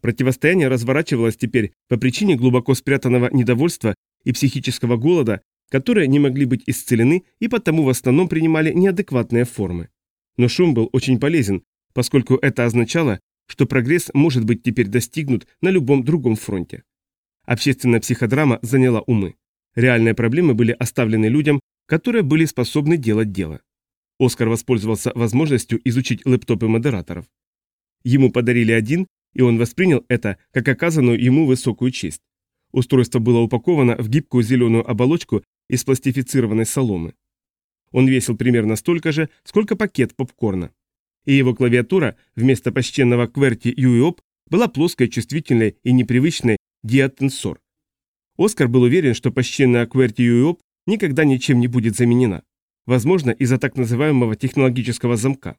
Противостояние разворачивалось теперь по причине глубоко спрятанного недовольства и психического голода, которые не могли быть исцелены и потому в основном принимали неадекватные формы. Но шум был очень полезен, поскольку это означало, что прогресс может быть теперь достигнут на любом другом фронте. Общественная психодрама заняла умы. Реальные проблемы были оставлены людям, которые были способны делать дело. Оскар воспользовался возможностью изучить лэптопы модераторов. Ему подарили один, и он воспринял это как оказанную ему высокую честь. Устройство было упаковано в гибкую зеленую оболочку из пластифицированной соломы. Он весил примерно столько же, сколько пакет попкорна и его клавиатура вместо почтенного QWERTY UEOP была плоской, чувствительной и непривычной диатенсор. Оскар был уверен, что почтенная QWERTY UEOP никогда ничем не будет заменена. Возможно, из-за так называемого технологического замка.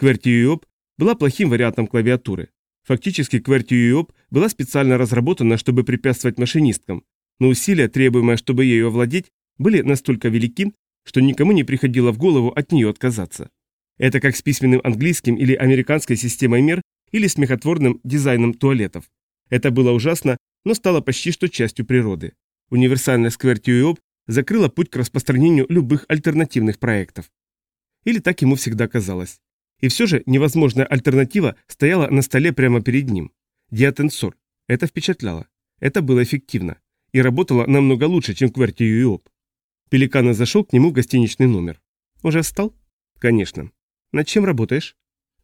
QWERTY UEOP была плохим вариантом клавиатуры. Фактически QWERTY UEOP была специально разработана, чтобы препятствовать машинисткам, но усилия, требуемые, чтобы ею овладеть, были настолько велики, что никому не приходило в голову от нее отказаться. Это как с письменным английским или американской системой мер или смехотворным дизайном туалетов. Это было ужасно, но стало почти что частью природы. Универсальная сквертиоп закрыла путь к распространению любых альтернативных проектов. Или так ему всегда казалось. И все же невозможная альтернатива стояла на столе прямо перед ним. Диатенсор. Это впечатляло. Это было эффективно. И работало намного лучше, чем QWERTY Пеликана зашел к нему в гостиничный номер. «Уже встал?» «Конечно. Над чем работаешь?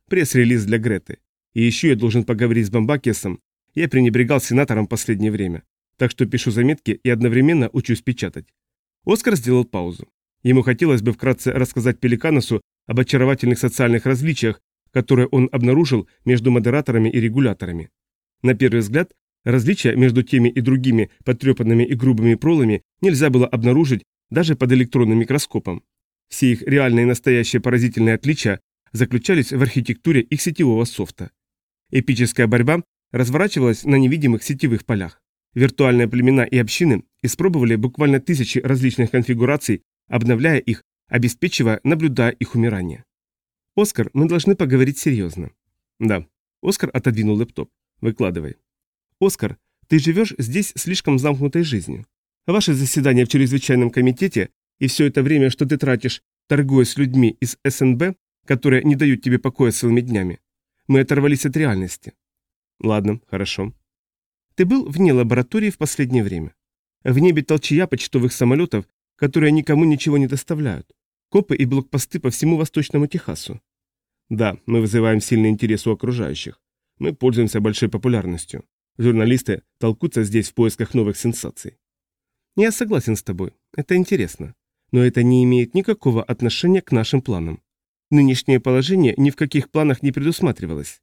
Пресс-релиз для Греты. И еще я должен поговорить с Бамбакесом. Я пренебрегал сенатором последнее время. Так что пишу заметки и одновременно учусь печатать. Оскар сделал паузу. Ему хотелось бы вкратце рассказать Пеликаносу об очаровательных социальных различиях, которые он обнаружил между модераторами и регуляторами. На первый взгляд, различия между теми и другими потрепанными и грубыми пролами нельзя было обнаружить даже под электронным микроскопом. Все их реальные и настоящие поразительные отличия заключались в архитектуре их сетевого софта. Эпическая борьба разворачивалась на невидимых сетевых полях. Виртуальные племена и общины испробовали буквально тысячи различных конфигураций, обновляя их, обеспечивая, наблюдая их умирание. «Оскар, мы должны поговорить серьезно». «Да». Оскар отодвинул лэптоп. «Выкладывай». «Оскар, ты живешь здесь слишком замкнутой жизнью. Ваши заседания в чрезвычайном комитете и все это время, что ты тратишь, торгуя с людьми из СНБ, которые не дают тебе покоя своими днями, мы оторвались от реальности. Ладно, хорошо. Ты был вне лаборатории в последнее время. В небе толчья почтовых самолетов, которые никому ничего не доставляют. Копы и блокпосты по всему восточному Техасу. Да, мы вызываем сильный интерес у окружающих. Мы пользуемся большой популярностью. Журналисты толкутся здесь в поисках новых сенсаций. Я согласен с тобой. Это интересно но это не имеет никакого отношения к нашим планам. Нынешнее положение ни в каких планах не предусматривалось.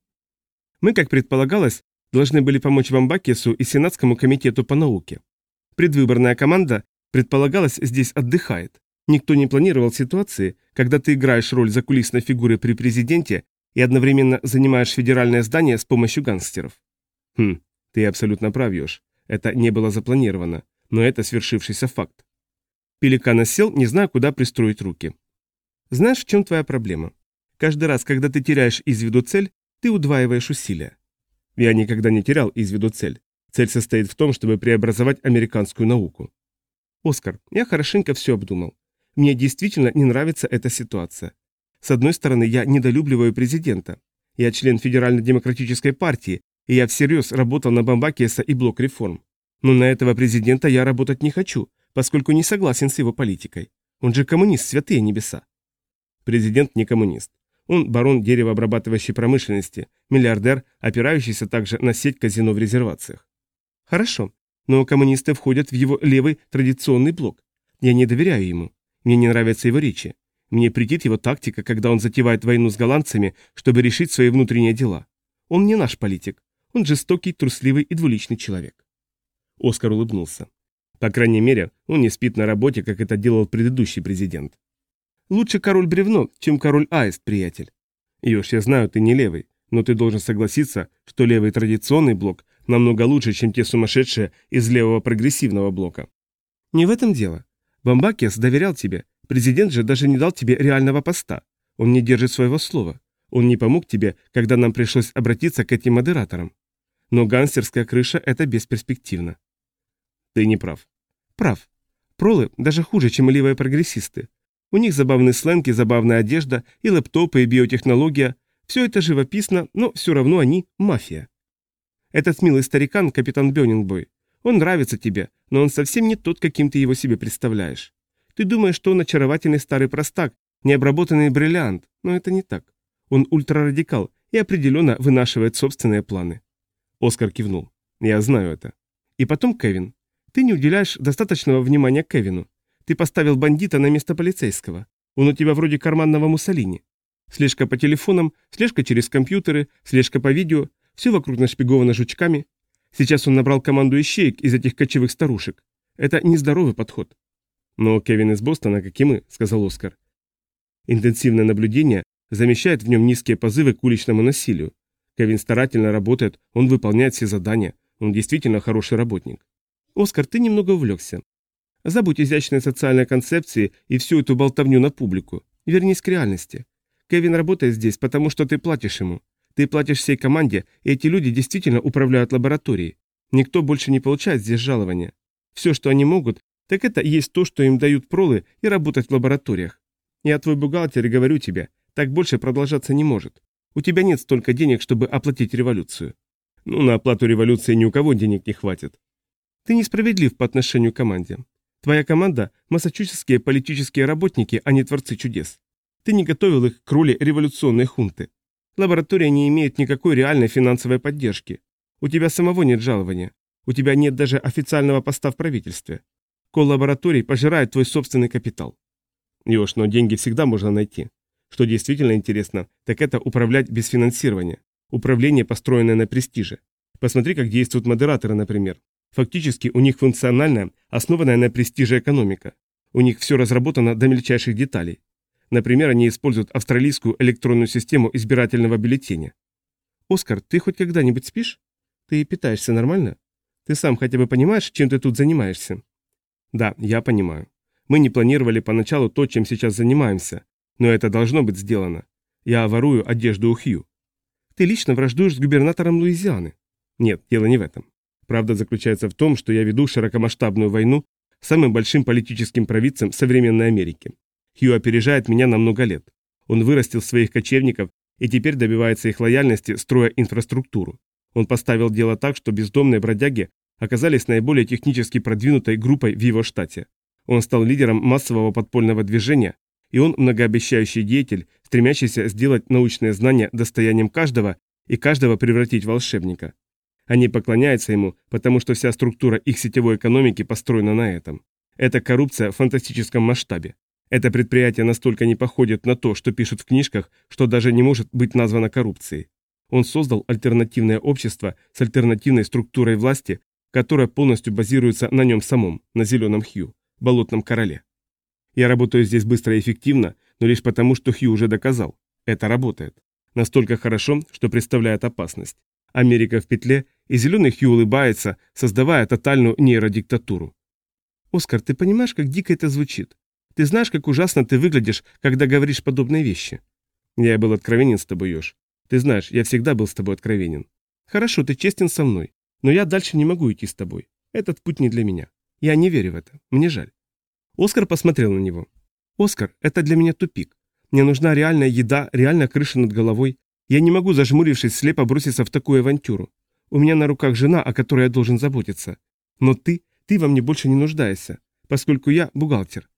Мы, как предполагалось, должны были помочь Вамбакесу и Сенатскому комитету по науке. Предвыборная команда, предполагалось, здесь отдыхает. Никто не планировал ситуации, когда ты играешь роль закулисной фигуры при президенте и одновременно занимаешь федеральное здание с помощью гангстеров. Хм, ты абсолютно прав, Ёж. Это не было запланировано, но это свершившийся факт. Пеликан сел, не зная, куда пристроить руки. «Знаешь, в чем твоя проблема? Каждый раз, когда ты теряешь из виду цель, ты удваиваешь усилия. Я никогда не терял из виду цель. Цель состоит в том, чтобы преобразовать американскую науку. Оскар, я хорошенько все обдумал. Мне действительно не нравится эта ситуация. С одной стороны, я недолюбливаю президента. Я член Федерально-демократической партии, и я всерьез работал на Бамбакеса и блок реформ. Но на этого президента я работать не хочу, поскольку не согласен с его политикой. Он же коммунист, святые небеса. Президент не коммунист. Он барон деревообрабатывающей промышленности, миллиардер, опирающийся также на сеть казино в резервациях. Хорошо, но коммунисты входят в его левый традиционный блок. Я не доверяю ему. Мне не нравятся его речи. Мне претит его тактика, когда он затевает войну с голландцами, чтобы решить свои внутренние дела. Он не наш политик. Он жестокий, трусливый и двуличный человек. Оскар улыбнулся. По крайней мере, он не спит на работе, как это делал предыдущий президент. Лучше король бревно, чем король аист, приятель. Ёж, я знаю, ты не левый, но ты должен согласиться, что левый традиционный блок намного лучше, чем те сумасшедшие из левого прогрессивного блока. Не в этом дело. Бамбакес доверял тебе. Президент же даже не дал тебе реального поста. Он не держит своего слова. Он не помог тебе, когда нам пришлось обратиться к этим модераторам. Но гангстерская крыша – это бесперспективно. Ты не прав. Прав. Пролы даже хуже, чем левые прогрессисты. У них забавные сленги, забавная одежда, и лэптопы, и биотехнология. Все это живописно, но все равно они – мафия. Этот милый старикан, капитан Бёнингбой, он нравится тебе, но он совсем не тот, каким ты его себе представляешь. Ты думаешь, что он очаровательный старый простак, необработанный бриллиант, но это не так. Он ультрарадикал и определенно вынашивает собственные планы. Оскар кивнул. Я знаю это. И потом Кевин. Ты не уделяешь достаточного внимания Кевину. Ты поставил бандита на место полицейского. Он у тебя вроде карманного Муссолини. Слежка по телефонам, слежка через компьютеры, слежка по видео, все вокруг нашпиговано жучками. Сейчас он набрал команду ищеек из этих кочевых старушек. Это нездоровый подход. Но Кевин из Бостона, как и мы, сказал Оскар. Интенсивное наблюдение замещает в нем низкие позывы к уличному насилию. Кевин старательно работает, он выполняет все задания, он действительно хороший работник. Оскар, ты немного увлекся. Забудь изящные социальные концепции и всю эту болтовню на публику. Вернись к реальности. Кевин работает здесь, потому что ты платишь ему. Ты платишь всей команде, и эти люди действительно управляют лабораторией. Никто больше не получает здесь жалования. Все, что они могут, так это есть то, что им дают пролы и работать в лабораториях. Я твой бухгалтер и говорю тебе, так больше продолжаться не может. У тебя нет столько денег, чтобы оплатить революцию. Ну, на оплату революции ни у кого денег не хватит. Ты несправедлив по отношению к команде. Твоя команда – массачусетские политические работники, а не творцы чудес. Ты не готовил их к роли революционной хунты. Лаборатория не имеет никакой реальной финансовой поддержки. У тебя самого нет жалования. У тебя нет даже официального поста в правительстве. Коллабораторий пожирает твой собственный капитал. Ёж, но деньги всегда можно найти. Что действительно интересно, так это управлять без финансирования. Управление, построенное на престиже. Посмотри, как действуют модераторы, например. Фактически у них функциональная, основанная на престиже экономика. У них все разработано до мельчайших деталей. Например, они используют австралийскую электронную систему избирательного бюллетеня. «Оскар, ты хоть когда-нибудь спишь? Ты питаешься нормально? Ты сам хотя бы понимаешь, чем ты тут занимаешься?» «Да, я понимаю. Мы не планировали поначалу то, чем сейчас занимаемся, но это должно быть сделано. Я ворую одежду у Хью». «Ты лично враждуешь с губернатором Луизианы?» «Нет, дело не в этом. Правда заключается в том, что я веду широкомасштабную войну с самым большим политическим провидцем современной Америки. Хью опережает меня на много лет. Он вырастил своих кочевников и теперь добивается их лояльности, строя инфраструктуру. Он поставил дело так, что бездомные бродяги оказались наиболее технически продвинутой группой в его штате. Он стал лидером массового подпольного движения, и он многообещающий деятель, стремящийся сделать научные знания достоянием каждого и каждого превратить в волшебника. Они поклоняются ему, потому что вся структура их сетевой экономики построена на этом. Это коррупция в фантастическом масштабе. Это предприятие настолько не походит на то, что пишут в книжках, что даже не может быть названо коррупцией. Он создал альтернативное общество с альтернативной структурой власти, которая полностью базируется на нем самом, на зеленом Хью, болотном короле. Я работаю здесь быстро и эффективно, но лишь потому, что Хью уже доказал. Это работает. Настолько хорошо, что представляет опасность. Америка в петле, и зеленый Хью улыбается, создавая тотальную нейродиктатуру. Оскар, ты понимаешь, как дико это звучит? Ты знаешь, как ужасно ты выглядишь, когда говоришь подобные вещи. Я был откровенен с тобой, Ёж. Ты знаешь, я всегда был с тобой откровенен. Хорошо, ты честен со мной, но я дальше не могу идти с тобой. Этот путь не для меня. Я не верю в это. Мне жаль. Оскар посмотрел на него. Оскар, это для меня тупик. Мне нужна реальная еда, реальная крыша над головой. Я не могу, зажмурившись, слепо броситься в такую авантюру. У меня на руках жена, о которой я должен заботиться. Но ты, ты во мне больше не нуждаешься, поскольку я бухгалтер.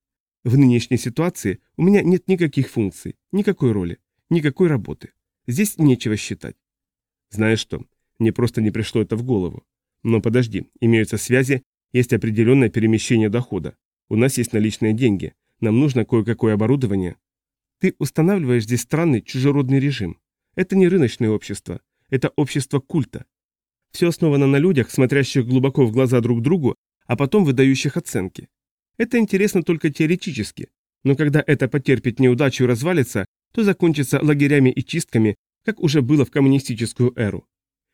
В нынешней ситуации у меня нет никаких функций, никакой роли, никакой работы. Здесь нечего считать. Знаешь что, мне просто не пришло это в голову. Но подожди, имеются связи, есть определенное перемещение дохода. У нас есть наличные деньги, нам нужно кое-какое оборудование. Ты устанавливаешь здесь странный чужеродный режим. Это не рыночное общество, это общество культа. Все основано на людях, смотрящих глубоко в глаза друг другу, а потом выдающих оценки. Это интересно только теоретически, но когда это потерпит неудачу и развалится, то закончится лагерями и чистками, как уже было в коммунистическую эру.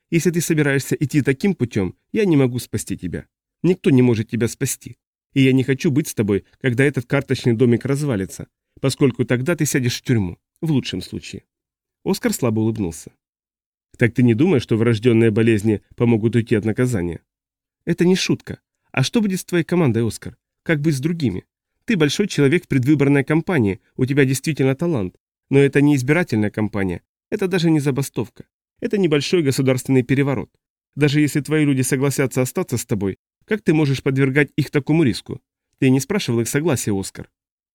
Если ты собираешься идти таким путем, я не могу спасти тебя. Никто не может тебя спасти. И я не хочу быть с тобой, когда этот карточный домик развалится, поскольку тогда ты сядешь в тюрьму, в лучшем случае. Оскар слабо улыбнулся. Так ты не думаешь, что врожденные болезни помогут уйти от наказания? Это не шутка. А что будет с твоей командой, Оскар? Как быть с другими? Ты большой человек в предвыборной кампании, у тебя действительно талант. Но это не избирательная кампания, это даже не забастовка. Это небольшой государственный переворот. Даже если твои люди согласятся остаться с тобой, как ты можешь подвергать их такому риску? Ты не спрашивал их согласия, Оскар.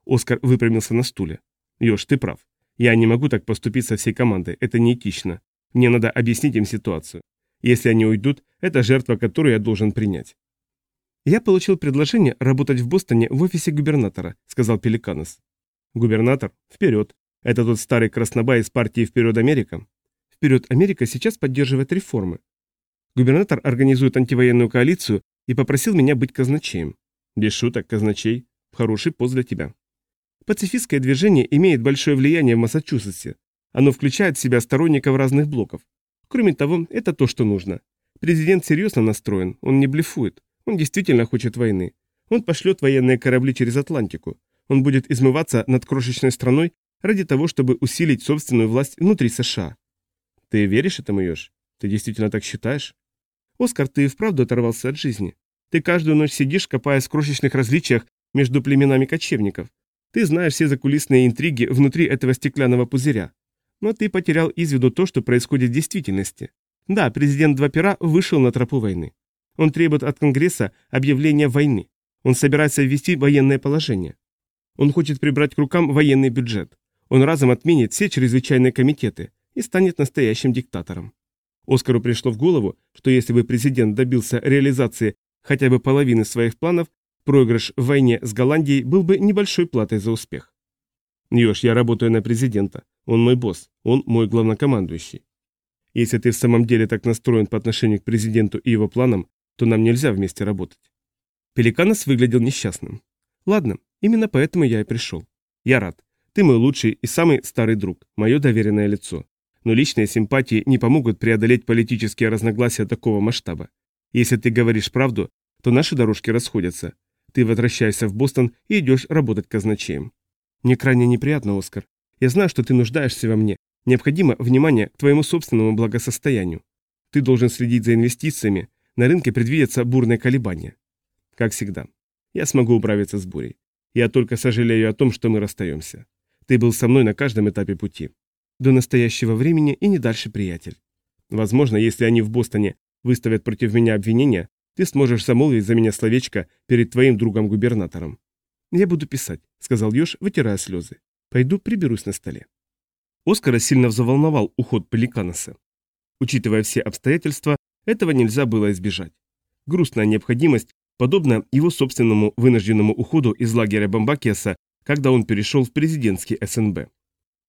Оскар выпрямился на стуле. Ёж, ты прав. Я не могу так поступить со всей командой, это неэтично. Мне надо объяснить им ситуацию. Если они уйдут, это жертва, которую я должен принять. «Я получил предложение работать в Бостоне в офисе губернатора», — сказал Пеликанос. «Губернатор? Вперед! Это тот старый краснобай из партии «Вперед Америка». «Вперед Америка» сейчас поддерживает реформы. Губернатор организует антивоенную коалицию и попросил меня быть казначеем. Без шуток, казначей. Хороший пост для тебя. Пацифистское движение имеет большое влияние в Массачусетсе. Оно включает в себя сторонников разных блоков. Кроме того, это то, что нужно. Президент серьезно настроен, он не блефует. Он действительно хочет войны. Он пошлет военные корабли через Атлантику. Он будет измываться над крошечной страной ради того, чтобы усилить собственную власть внутри США. Ты веришь этому, Ёж? Ты действительно так считаешь? Оскар, ты и вправду оторвался от жизни. Ты каждую ночь сидишь, копаясь в крошечных различиях между племенами кочевников. Ты знаешь все закулисные интриги внутри этого стеклянного пузыря. Но ты потерял из виду то, что происходит в действительности. Да, президент Два Пера вышел на тропу войны. Он требует от Конгресса объявления войны. Он собирается ввести военное положение. Он хочет прибрать к рукам военный бюджет. Он разом отменит все чрезвычайные комитеты и станет настоящим диктатором. Оскару пришло в голову, что если бы президент добился реализации хотя бы половины своих планов, проигрыш в войне с Голландией был бы небольшой платой за успех. Ньош, я работаю на президента. Он мой босс, он мой главнокомандующий. Если ты в самом деле так настроен по отношению к президенту и его планам, то нам нельзя вместе работать. Пеликанос выглядел несчастным. Ладно, именно поэтому я и пришел. Я рад. Ты мой лучший и самый старый друг, мое доверенное лицо но личные симпатии не помогут преодолеть политические разногласия такого масштаба. Если ты говоришь правду, то наши дорожки расходятся. Ты возвращаешься в Бостон и идешь работать казначеем. Мне крайне неприятно, Оскар. Я знаю, что ты нуждаешься во мне. Необходимо внимание к твоему собственному благосостоянию. Ты должен следить за инвестициями. На рынке предвидятся бурные колебания. Как всегда. Я смогу управиться с бурей. Я только сожалею о том, что мы расстаемся. Ты был со мной на каждом этапе пути. До настоящего времени и не дальше, приятель. Возможно, если они в Бостоне выставят против меня обвинения, ты сможешь замолвить за меня словечко перед твоим другом-губернатором. Я буду писать, сказал Ёж, вытирая слезы. Пойду приберусь на столе. Оскара сильно взволновал уход Пеликаноса. Учитывая все обстоятельства, этого нельзя было избежать. Грустная необходимость, подобно его собственному вынужденному уходу из лагеря Бамбакеса, когда он перешел в президентский СНБ.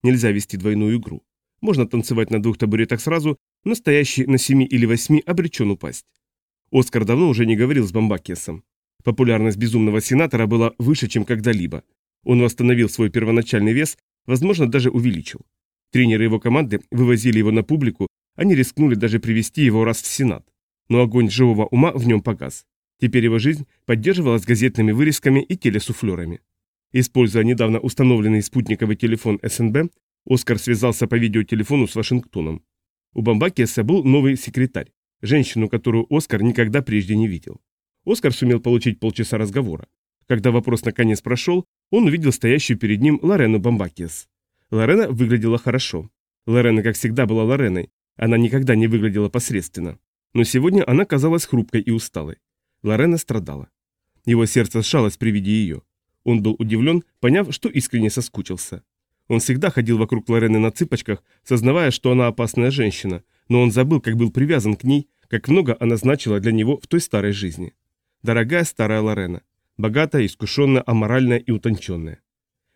Нельзя вести двойную игру. Можно танцевать на двух табуретах сразу, настоящий на семи или восьми обречен упасть. Оскар давно уже не говорил с Бомбакесом. Популярность безумного сенатора была выше, чем когда-либо. Он восстановил свой первоначальный вес, возможно, даже увеличил. Тренеры его команды вывозили его на публику, они рискнули даже привести его раз в Сенат. Но огонь живого ума в нем погас. Теперь его жизнь поддерживалась газетными вырезками и телесуфлерами. Используя недавно установленный спутниковый телефон СНБ, Оскар связался по видеотелефону с Вашингтоном. У Бамбакиеса был новый секретарь, женщину, которую Оскар никогда прежде не видел. Оскар сумел получить полчаса разговора. Когда вопрос наконец прошел, он увидел стоящую перед ним Лорену Бамбакиес. Лорена выглядела хорошо. Лорена, как всегда, была Лореной. Она никогда не выглядела посредственно. Но сегодня она казалась хрупкой и усталой. Лорена страдала. Его сердце сжалось при виде ее. Он был удивлен, поняв, что искренне соскучился. Он всегда ходил вокруг Лорены на цыпочках, сознавая, что она опасная женщина, но он забыл, как был привязан к ней, как много она значила для него в той старой жизни. Дорогая старая Лорена. Богатая, искушенная, аморальная и утонченная.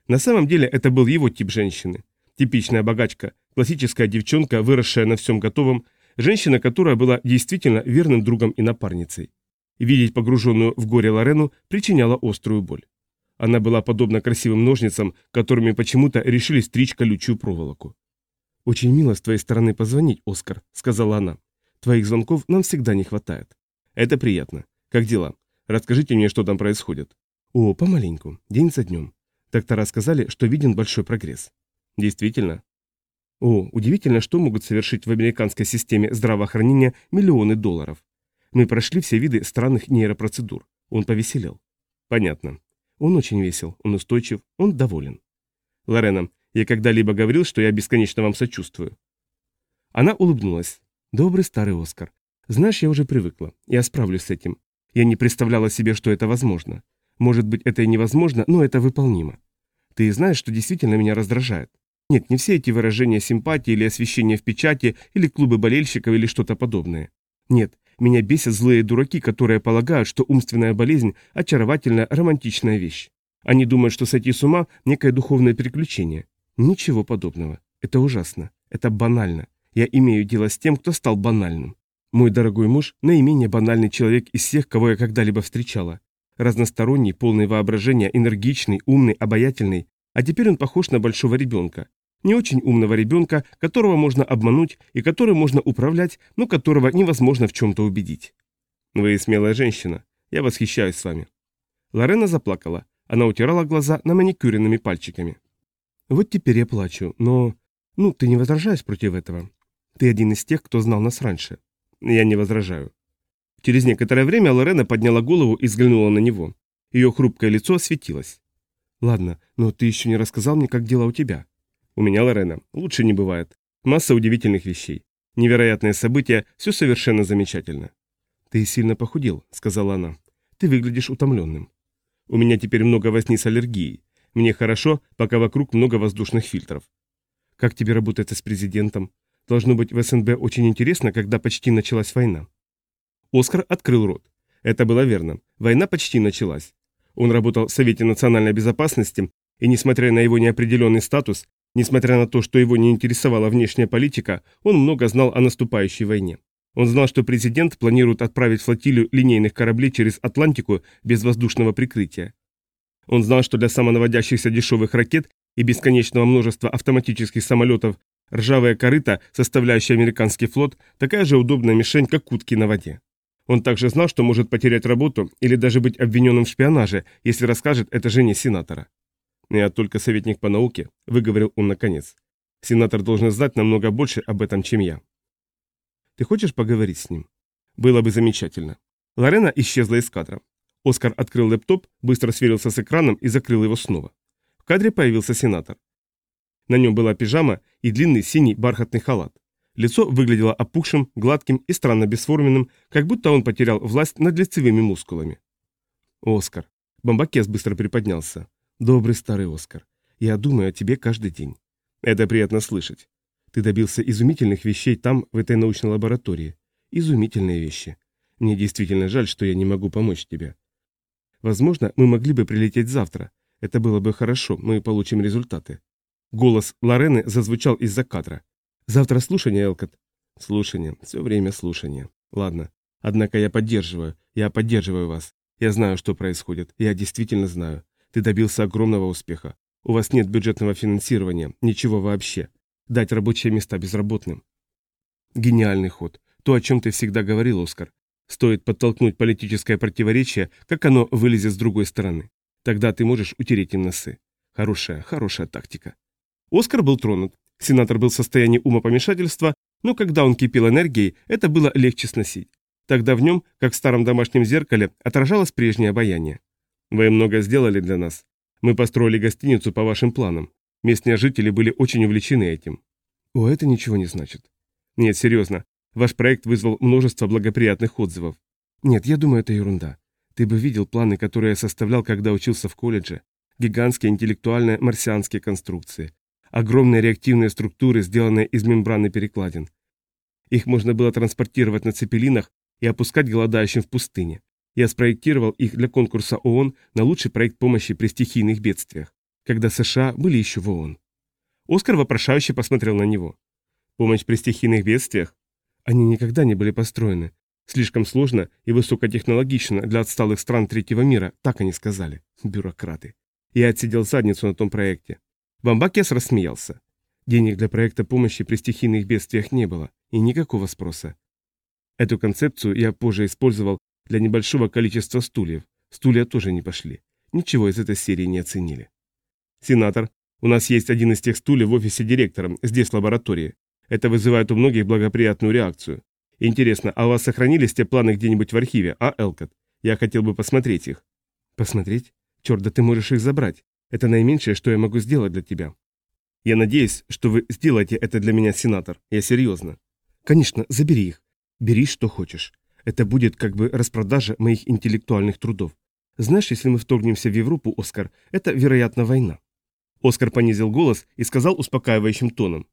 На самом деле это был его тип женщины. Типичная богачка, классическая девчонка, выросшая на всем готовом, женщина, которая была действительно верным другом и напарницей. Видеть погруженную в горе Лорену причиняло острую боль. Она была подобна красивым ножницам, которыми почему-то решили стричь колючую проволоку. «Очень мило с твоей стороны позвонить, Оскар», — сказала она. «Твоих звонков нам всегда не хватает». «Это приятно. Как дела? Расскажите мне, что там происходит». «О, помаленьку, день за днем. Доктора сказали, что виден большой прогресс». «Действительно?» «О, удивительно, что могут совершить в американской системе здравоохранения миллионы долларов. Мы прошли все виды странных нейропроцедур. Он повеселел». «Понятно. Он очень весел, он устойчив, он доволен. Лорена, я когда-либо говорил, что я бесконечно вам сочувствую. Она улыбнулась. Добрый старый Оскар. Знаешь, я уже привыкла. Я справлюсь с этим. Я не представляла себе, что это возможно. Может быть, это и невозможно, но это выполнимо. Ты знаешь, что действительно меня раздражает. Нет, не все эти выражения симпатии или освещения в печати, или клубы болельщиков, или что-то подобное. Нет, меня бесят злые дураки, которые полагают, что умственная болезнь – очаровательная, романтичная вещь. Они думают, что сойти с ума – некое духовное переключение. Ничего подобного. Это ужасно. Это банально. Я имею дело с тем, кто стал банальным. Мой дорогой муж – наименее банальный человек из всех, кого я когда-либо встречала. Разносторонний, полный воображения, энергичный, умный, обаятельный. А теперь он похож на большого ребенка не очень умного ребенка, которого можно обмануть и который можно управлять, но которого невозможно в чем-то убедить. Вы смелая женщина. Я восхищаюсь с вами. Лорена заплакала. Она утирала глаза на маникюренными пальчиками. Вот теперь я плачу, но... Ну, ты не возражаешь против этого? Ты один из тех, кто знал нас раньше. Я не возражаю. Через некоторое время Лорена подняла голову и взглянула на него. Ее хрупкое лицо осветилось. «Ладно, но ты еще не рассказал мне, как дела у тебя. У меня, Лорена, лучше не бывает. Масса удивительных вещей. Невероятные события, все совершенно замечательно. «Ты сильно похудел», — сказала она. «Ты выглядишь утомленным». «У меня теперь много возни с аллергией. Мне хорошо, пока вокруг много воздушных фильтров». «Как тебе работается с президентом? Должно быть в СНБ очень интересно, когда почти началась война». Оскар открыл рот. Это было верно. Война почти началась. Он работал в Совете национальной безопасности, и, несмотря на его неопределенный статус, Несмотря на то, что его не интересовала внешняя политика, он много знал о наступающей войне. Он знал, что президент планирует отправить флотилию линейных кораблей через Атлантику без воздушного прикрытия. Он знал, что для самонаводящихся дешевых ракет и бесконечного множества автоматических самолетов ржавая корыта, составляющая американский флот, такая же удобная мишень, как утки на воде. Он также знал, что может потерять работу или даже быть обвиненным в шпионаже, если расскажет это жене сенатора. «Я только советник по науке», — выговорил он наконец. «Сенатор должен знать намного больше об этом, чем я». «Ты хочешь поговорить с ним?» «Было бы замечательно». Лорена исчезла из кадра. Оскар открыл лэптоп, быстро сверился с экраном и закрыл его снова. В кадре появился сенатор. На нем была пижама и длинный синий бархатный халат. Лицо выглядело опухшим, гладким и странно бесформенным, как будто он потерял власть над лицевыми мускулами. «Оскар». Бомбакес быстро приподнялся. Добрый старый Оскар, я думаю о тебе каждый день. Это приятно слышать. Ты добился изумительных вещей там, в этой научной лаборатории. Изумительные вещи. Мне действительно жаль, что я не могу помочь тебе. Возможно, мы могли бы прилететь завтра. Это было бы хорошо, мы получим результаты. Голос Лорены зазвучал из-за кадра. Завтра слушание, Элкот. Слушание, все время слушание. Ладно. Однако я поддерживаю, я поддерживаю вас. Я знаю, что происходит, я действительно знаю. Ты добился огромного успеха. У вас нет бюджетного финансирования, ничего вообще. Дать рабочие места безработным. Гениальный ход. То, о чем ты всегда говорил, Оскар. Стоит подтолкнуть политическое противоречие, как оно вылезет с другой стороны. Тогда ты можешь утереть им носы. Хорошая, хорошая тактика. Оскар был тронут. Сенатор был в состоянии умопомешательства, но когда он кипел энергией, это было легче сносить. Тогда в нем, как в старом домашнем зеркале, отражалось прежнее обаяние. «Вы много сделали для нас. Мы построили гостиницу по вашим планам. Местные жители были очень увлечены этим». «О, это ничего не значит». «Нет, серьезно. Ваш проект вызвал множество благоприятных отзывов». «Нет, я думаю, это ерунда. Ты бы видел планы, которые я составлял, когда учился в колледже. Гигантские интеллектуальные марсианские конструкции. Огромные реактивные структуры, сделанные из мембраны перекладин. Их можно было транспортировать на цепелинах и опускать голодающим в пустыне. Я спроектировал их для конкурса ООН на лучший проект помощи при стихийных бедствиях, когда США были еще в ООН. Оскар вопрошающе посмотрел на него. Помощь при стихийных бедствиях? Они никогда не были построены. Слишком сложно и высокотехнологично для отсталых стран третьего мира, так они сказали. Бюрократы. Я отсидел задницу на том проекте. Бамбакес рассмеялся. Денег для проекта помощи при стихийных бедствиях не было, и никакого спроса. Эту концепцию я позже использовал для небольшого количества стульев. Стулья тоже не пошли. Ничего из этой серии не оценили. Сенатор, у нас есть один из тех стульев в офисе директора, здесь лаборатории. Это вызывает у многих благоприятную реакцию. Интересно, а у вас сохранились те планы где-нибудь в архиве, а, Элкот? Я хотел бы посмотреть их. Посмотреть? Черт, да ты можешь их забрать. Это наименьшее, что я могу сделать для тебя. Я надеюсь, что вы сделаете это для меня, сенатор. Я серьезно. Конечно, забери их. Бери, что хочешь. Это будет как бы распродажа моих интеллектуальных трудов. Знаешь, если мы вторгнемся в Европу, Оскар, это, вероятно, война. Оскар понизил голос и сказал успокаивающим тоном.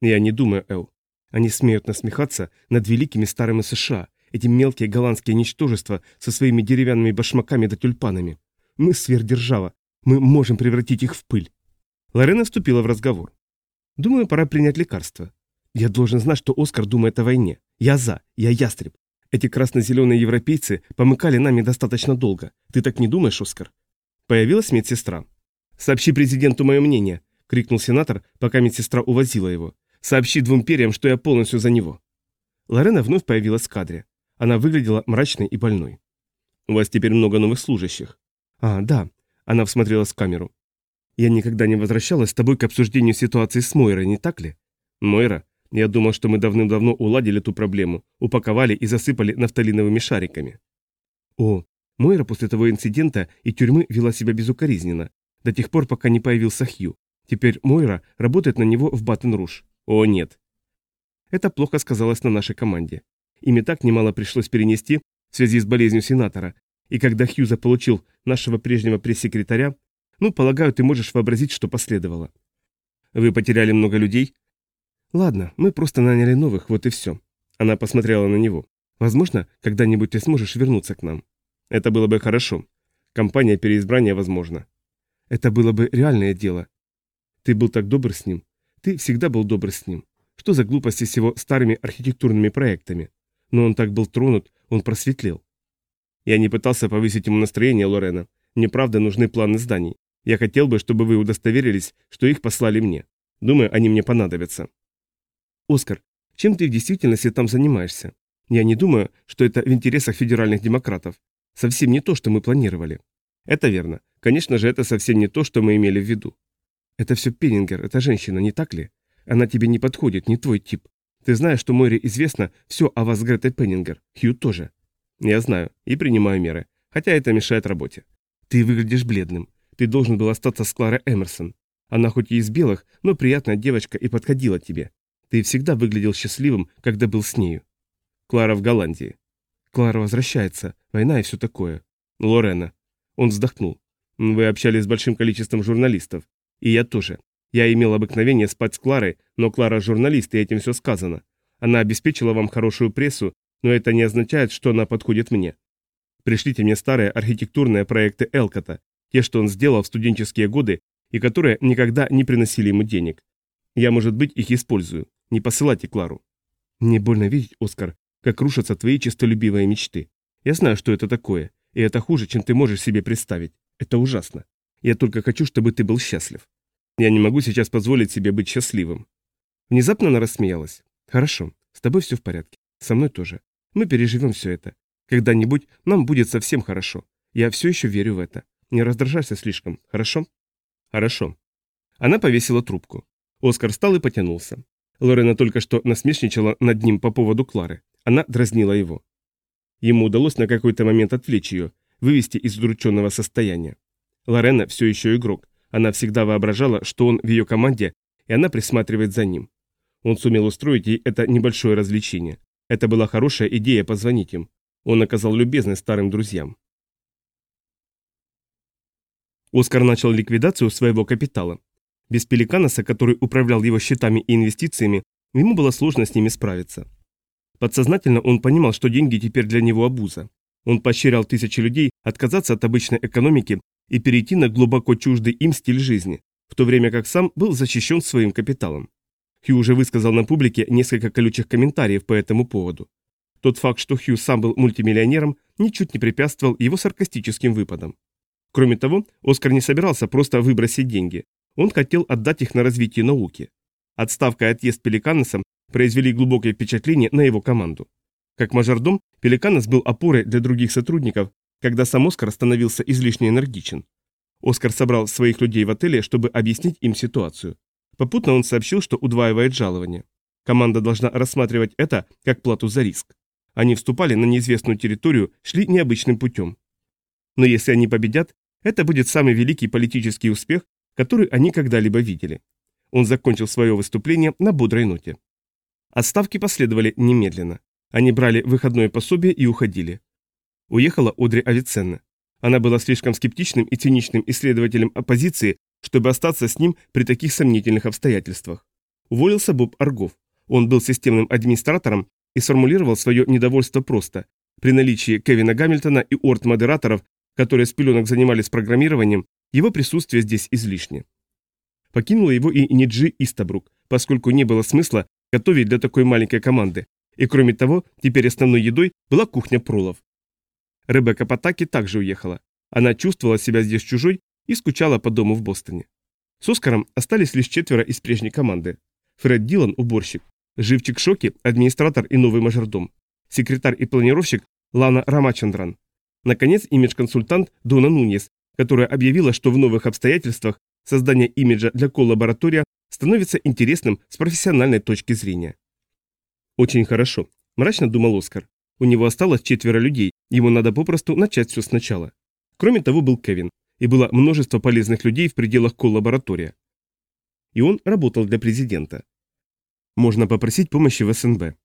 Я не думаю, Эл. Они смеют насмехаться над великими старыми США, эти мелкие голландские ничтожества со своими деревянными башмаками да тюльпанами. Мы сверхдержава, мы можем превратить их в пыль. Лорена вступила в разговор. Думаю, пора принять лекарство. Я должен знать, что Оскар думает о войне. Я за, я ястреб. Эти красно-зеленые европейцы помыкали нами достаточно долго. Ты так не думаешь, Оскар? Появилась медсестра. «Сообщи президенту мое мнение», — крикнул сенатор, пока медсестра увозила его. «Сообщи двум перьям, что я полностью за него». Лорена вновь появилась в кадре. Она выглядела мрачной и больной. «У вас теперь много новых служащих». «А, да». Она всмотрелась в камеру. Я никогда не возвращалась с тобой к обсуждению ситуации с Мойрой, не так ли? Мойра? Я думал, что мы давным-давно уладили ту проблему, упаковали и засыпали нафталиновыми шариками. О, Мойра после того инцидента и тюрьмы вела себя безукоризненно, до тех пор, пока не появился Хью. Теперь Мойра работает на него в Баттен-Руш. О, нет. Это плохо сказалось на нашей команде. Ими так немало пришлось перенести в связи с болезнью сенатора, и когда Хью заполучил нашего прежнего пресс-секретаря, ну, полагаю, ты можешь вообразить, что последовало. Вы потеряли много людей? Ладно, мы просто наняли новых, вот и все. Она посмотрела на него. Возможно, когда-нибудь ты сможешь вернуться к нам. Это было бы хорошо. Компания переизбрания возможно. Это было бы реальное дело. Ты был так добр с ним. Ты всегда был добр с ним. Что за глупости с его старыми архитектурными проектами? Но он так был тронут, он просветлел. Я не пытался повысить ему настроение, Лорена. Мне правда нужны планы зданий. Я хотел бы, чтобы вы удостоверились, что их послали мне. Думаю, они мне понадобятся. Оскар, чем ты в действительности там занимаешься? Я не думаю, что это в интересах федеральных демократов. Совсем не то, что мы планировали. Это верно. Конечно же, это совсем не то, что мы имели в виду. Это все Пеннингер, это женщина, не так ли? Она тебе не подходит, не твой тип. Ты знаешь, что Мори известно все о вас с Гретой Пеннингер. Хью тоже. Я знаю и принимаю меры, хотя это мешает работе. Ты выглядишь бледным. Ты должен был остаться с Кларой Эмерсон. Она хоть и из белых, но приятная девочка и подходила тебе. Ты всегда выглядел счастливым, когда был с нею. Клара в Голландии. Клара возвращается. Война и все такое. Лорена. Он вздохнул. Вы общались с большим количеством журналистов. И я тоже. Я имел обыкновение спать с Кларой, но Клара журналист, и этим все сказано. Она обеспечила вам хорошую прессу, но это не означает, что она подходит мне. Пришлите мне старые архитектурные проекты Элкота, те, что он сделал в студенческие годы и которые никогда не приносили ему денег. Я, может быть, их использую. Не посылайте Клару. Мне больно видеть, Оскар, как рушатся твои честолюбивые мечты. Я знаю, что это такое, и это хуже, чем ты можешь себе представить. Это ужасно. Я только хочу, чтобы ты был счастлив. Я не могу сейчас позволить себе быть счастливым. Внезапно она рассмеялась. Хорошо, с тобой все в порядке. Со мной тоже. Мы переживем все это. Когда-нибудь нам будет совсем хорошо. Я все еще верю в это. Не раздражайся слишком, хорошо? Хорошо. Она повесила трубку. Оскар встал и потянулся. Лорена только что насмешничала над ним по поводу Клары. Она дразнила его. Ему удалось на какой-то момент отвлечь ее, вывести из удрученного состояния. Лорена все еще игрок. Она всегда воображала, что он в ее команде, и она присматривает за ним. Он сумел устроить ей это небольшое развлечение. Это была хорошая идея позвонить им. Он оказал любезность старым друзьям. Оскар начал ликвидацию своего капитала. Без Пеликаноса, который управлял его счетами и инвестициями, ему было сложно с ними справиться. Подсознательно он понимал, что деньги теперь для него обуза. Он поощрял тысячи людей отказаться от обычной экономики и перейти на глубоко чуждый им стиль жизни, в то время как сам был защищен своим капиталом. Хью уже высказал на публике несколько колючих комментариев по этому поводу. Тот факт, что Хью сам был мультимиллионером, ничуть не препятствовал его саркастическим выпадам. Кроме того, Оскар не собирался просто выбросить деньги. Он хотел отдать их на развитие науки. Отставка и отъезд Пеликаносом произвели глубокое впечатление на его команду. Как мажордом, Пеликанос был опорой для других сотрудников, когда сам Оскар становился излишне энергичен. Оскар собрал своих людей в отеле, чтобы объяснить им ситуацию. Попутно он сообщил, что удваивает жалование. Команда должна рассматривать это как плату за риск. Они вступали на неизвестную территорию, шли необычным путем. Но если они победят, это будет самый великий политический успех, который они когда-либо видели. Он закончил свое выступление на бодрой ноте. Отставки последовали немедленно. Они брали выходное пособие и уходили. Уехала Одри Авиценна. Она была слишком скептичным и циничным исследователем оппозиции, чтобы остаться с ним при таких сомнительных обстоятельствах. Уволился Боб Аргов. Он был системным администратором и сформулировал свое недовольство просто. При наличии Кевина Гамильтона и орд-модераторов, которые с пеленок занимались программированием, его присутствие здесь излишне. Покинула его и Ниджи Истабрук, поскольку не было смысла готовить для такой маленькой команды, и кроме того, теперь основной едой была кухня пролов. Ребекка Патаки также уехала. Она чувствовала себя здесь чужой и скучала по дому в Бостоне. С Оскаром остались лишь четверо из прежней команды. Фред Дилан – уборщик, Живчик Шоки – администратор и новый мажордом, секретарь и планировщик Лана Рамачандран. Наконец, имидж-консультант Дона Нуньес, которая объявила, что в новых обстоятельствах создание имиджа для коллаборатория становится интересным с профессиональной точки зрения. Очень хорошо, мрачно думал Оскар. У него осталось четверо людей, ему надо попросту начать все сначала. Кроме того, был Кевин, и было множество полезных людей в пределах коллаборатория. И он работал для президента. Можно попросить помощи в СНБ.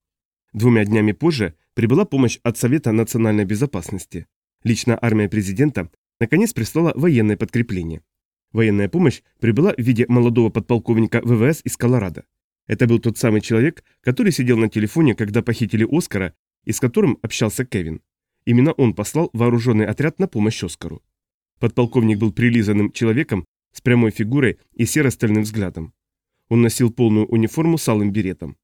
Двумя днями позже прибыла помощь от Совета национальной безопасности. Личная армия президента наконец прислала военное подкрепление. Военная помощь прибыла в виде молодого подполковника ВВС из Колорадо. Это был тот самый человек, который сидел на телефоне, когда похитили Оскара, и с которым общался Кевин. Именно он послал вооруженный отряд на помощь Оскару. Подполковник был прилизанным человеком с прямой фигурой и серо-стальным взглядом. Он носил полную униформу с алым беретом.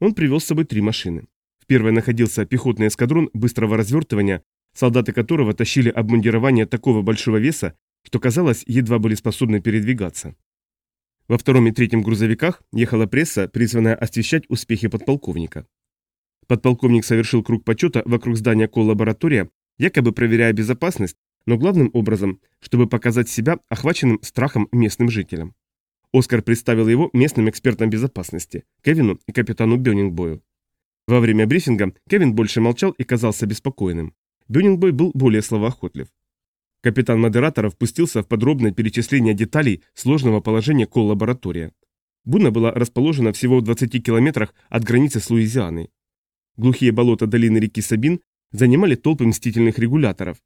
Он привел с собой три машины. В первой находился пехотный эскадрон быстрого развертывания, солдаты которого тащили обмундирование такого большого веса, что, казалось, едва были способны передвигаться. Во втором и третьем грузовиках ехала пресса, призванная освещать успехи подполковника. Подполковник совершил круг почета вокруг здания коллаборатория, якобы проверяя безопасность, но главным образом, чтобы показать себя охваченным страхом местным жителям. Оскар представил его местным экспертам безопасности, Кевину и капитану Бёнингбою. Во время брифинга Кевин больше молчал и казался беспокойным. Бёнингбой был более словоохотлив. Капитан модератора впустился в подробное перечисление деталей сложного положения коллаборатория. Буна была расположена всего в 20 километрах от границы с Луизианой. Глухие болота долины реки Сабин занимали толпы мстительных регуляторов.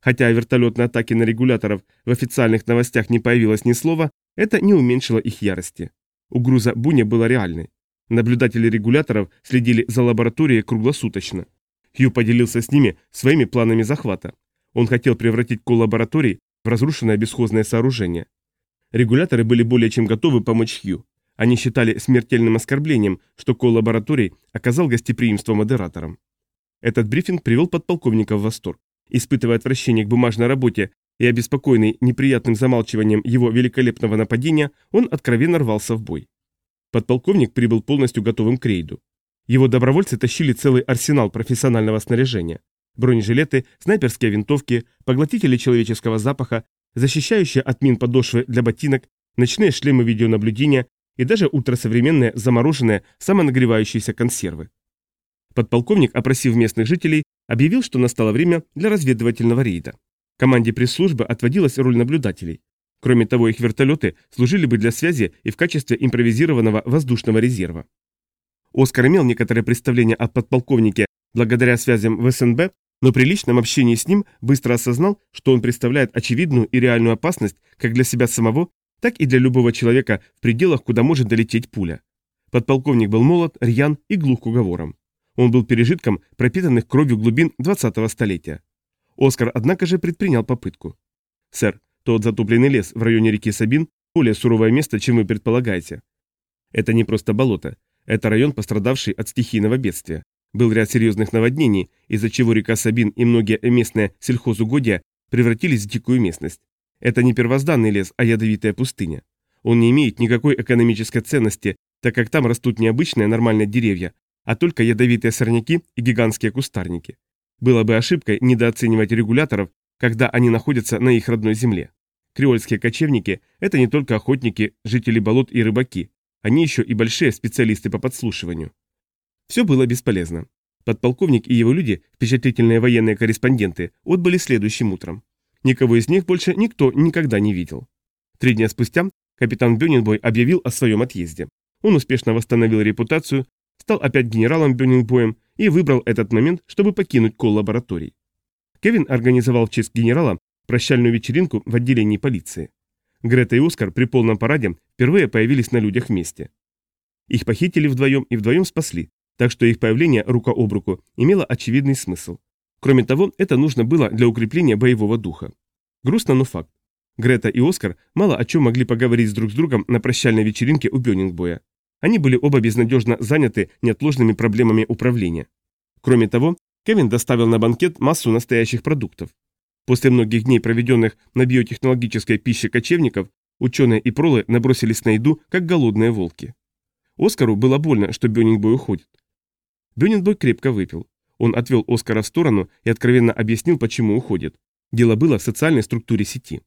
Хотя о вертолетной атаке на регуляторов в официальных новостях не появилось ни слова, это не уменьшило их ярости. Угроза Буни была реальной. Наблюдатели регуляторов следили за лабораторией круглосуточно. Хью поделился с ними своими планами захвата. Он хотел превратить коллабораторий в разрушенное бесхозное сооружение. Регуляторы были более чем готовы помочь Хью. Они считали смертельным оскорблением, что коллабораторий оказал гостеприимство модераторам. Этот брифинг привел подполковника в восторг. Испытывая отвращение к бумажной работе и обеспокоенный неприятным замалчиванием его великолепного нападения, он откровенно рвался в бой. Подполковник прибыл полностью готовым к рейду. Его добровольцы тащили целый арсенал профессионального снаряжения. Бронежилеты, снайперские винтовки, поглотители человеческого запаха, защищающие от мин подошвы для ботинок, ночные шлемы видеонаблюдения и даже ультрасовременные замороженные самонагревающиеся консервы. Подполковник, опросив местных жителей, объявил, что настало время для разведывательного рейда. Команде пресс-службы отводилась роль наблюдателей. Кроме того, их вертолеты служили бы для связи и в качестве импровизированного воздушного резерва. Оскар имел некоторое представление о подполковнике благодаря связям в СНБ, но при личном общении с ним быстро осознал, что он представляет очевидную и реальную опасность как для себя самого, так и для любого человека в пределах, куда может долететь пуля. Подполковник был молод, рьян и глух к уговорам. Он был пережитком пропитанных кровью глубин 20-го столетия. Оскар, однако же, предпринял попытку. «Сэр, тот затопленный лес в районе реки Сабин – более суровое место, чем вы предполагаете. Это не просто болото. Это район, пострадавший от стихийного бедствия. Был ряд серьезных наводнений, из-за чего река Сабин и многие местные сельхозугодия превратились в дикую местность. Это не первозданный лес, а ядовитая пустыня. Он не имеет никакой экономической ценности, так как там растут необычные нормальные деревья, а только ядовитые сорняки и гигантские кустарники. Было бы ошибкой недооценивать регуляторов, когда они находятся на их родной земле. Креольские кочевники – это не только охотники, жители болот и рыбаки, они еще и большие специалисты по подслушиванию. Все было бесполезно. Подполковник и его люди, впечатлительные военные корреспонденты, отбыли следующим утром. Никого из них больше никто никогда не видел. Три дня спустя капитан Бёнинбой объявил о своем отъезде. Он успешно восстановил репутацию, стал опять генералом Бёнингбоем и выбрал этот момент, чтобы покинуть колл-лабораторий. Кевин организовал в честь генерала прощальную вечеринку в отделении полиции. Грета и Оскар при полном параде впервые появились на людях вместе. Их похитили вдвоем и вдвоем спасли, так что их появление рука об руку имело очевидный смысл. Кроме того, это нужно было для укрепления боевого духа. Грустно, но факт. Грета и Оскар мало о чем могли поговорить друг с другом на прощальной вечеринке у Бёнингбоя. Они были оба безнадежно заняты неотложными проблемами управления. Кроме того, Кевин доставил на банкет массу настоящих продуктов. После многих дней, проведенных на биотехнологической пище кочевников, ученые и пролы набросились на еду, как голодные волки. Оскару было больно, что Бёнингбой уходит. Бёнингбой крепко выпил. Он отвел Оскара в сторону и откровенно объяснил, почему уходит. Дело было в социальной структуре сети.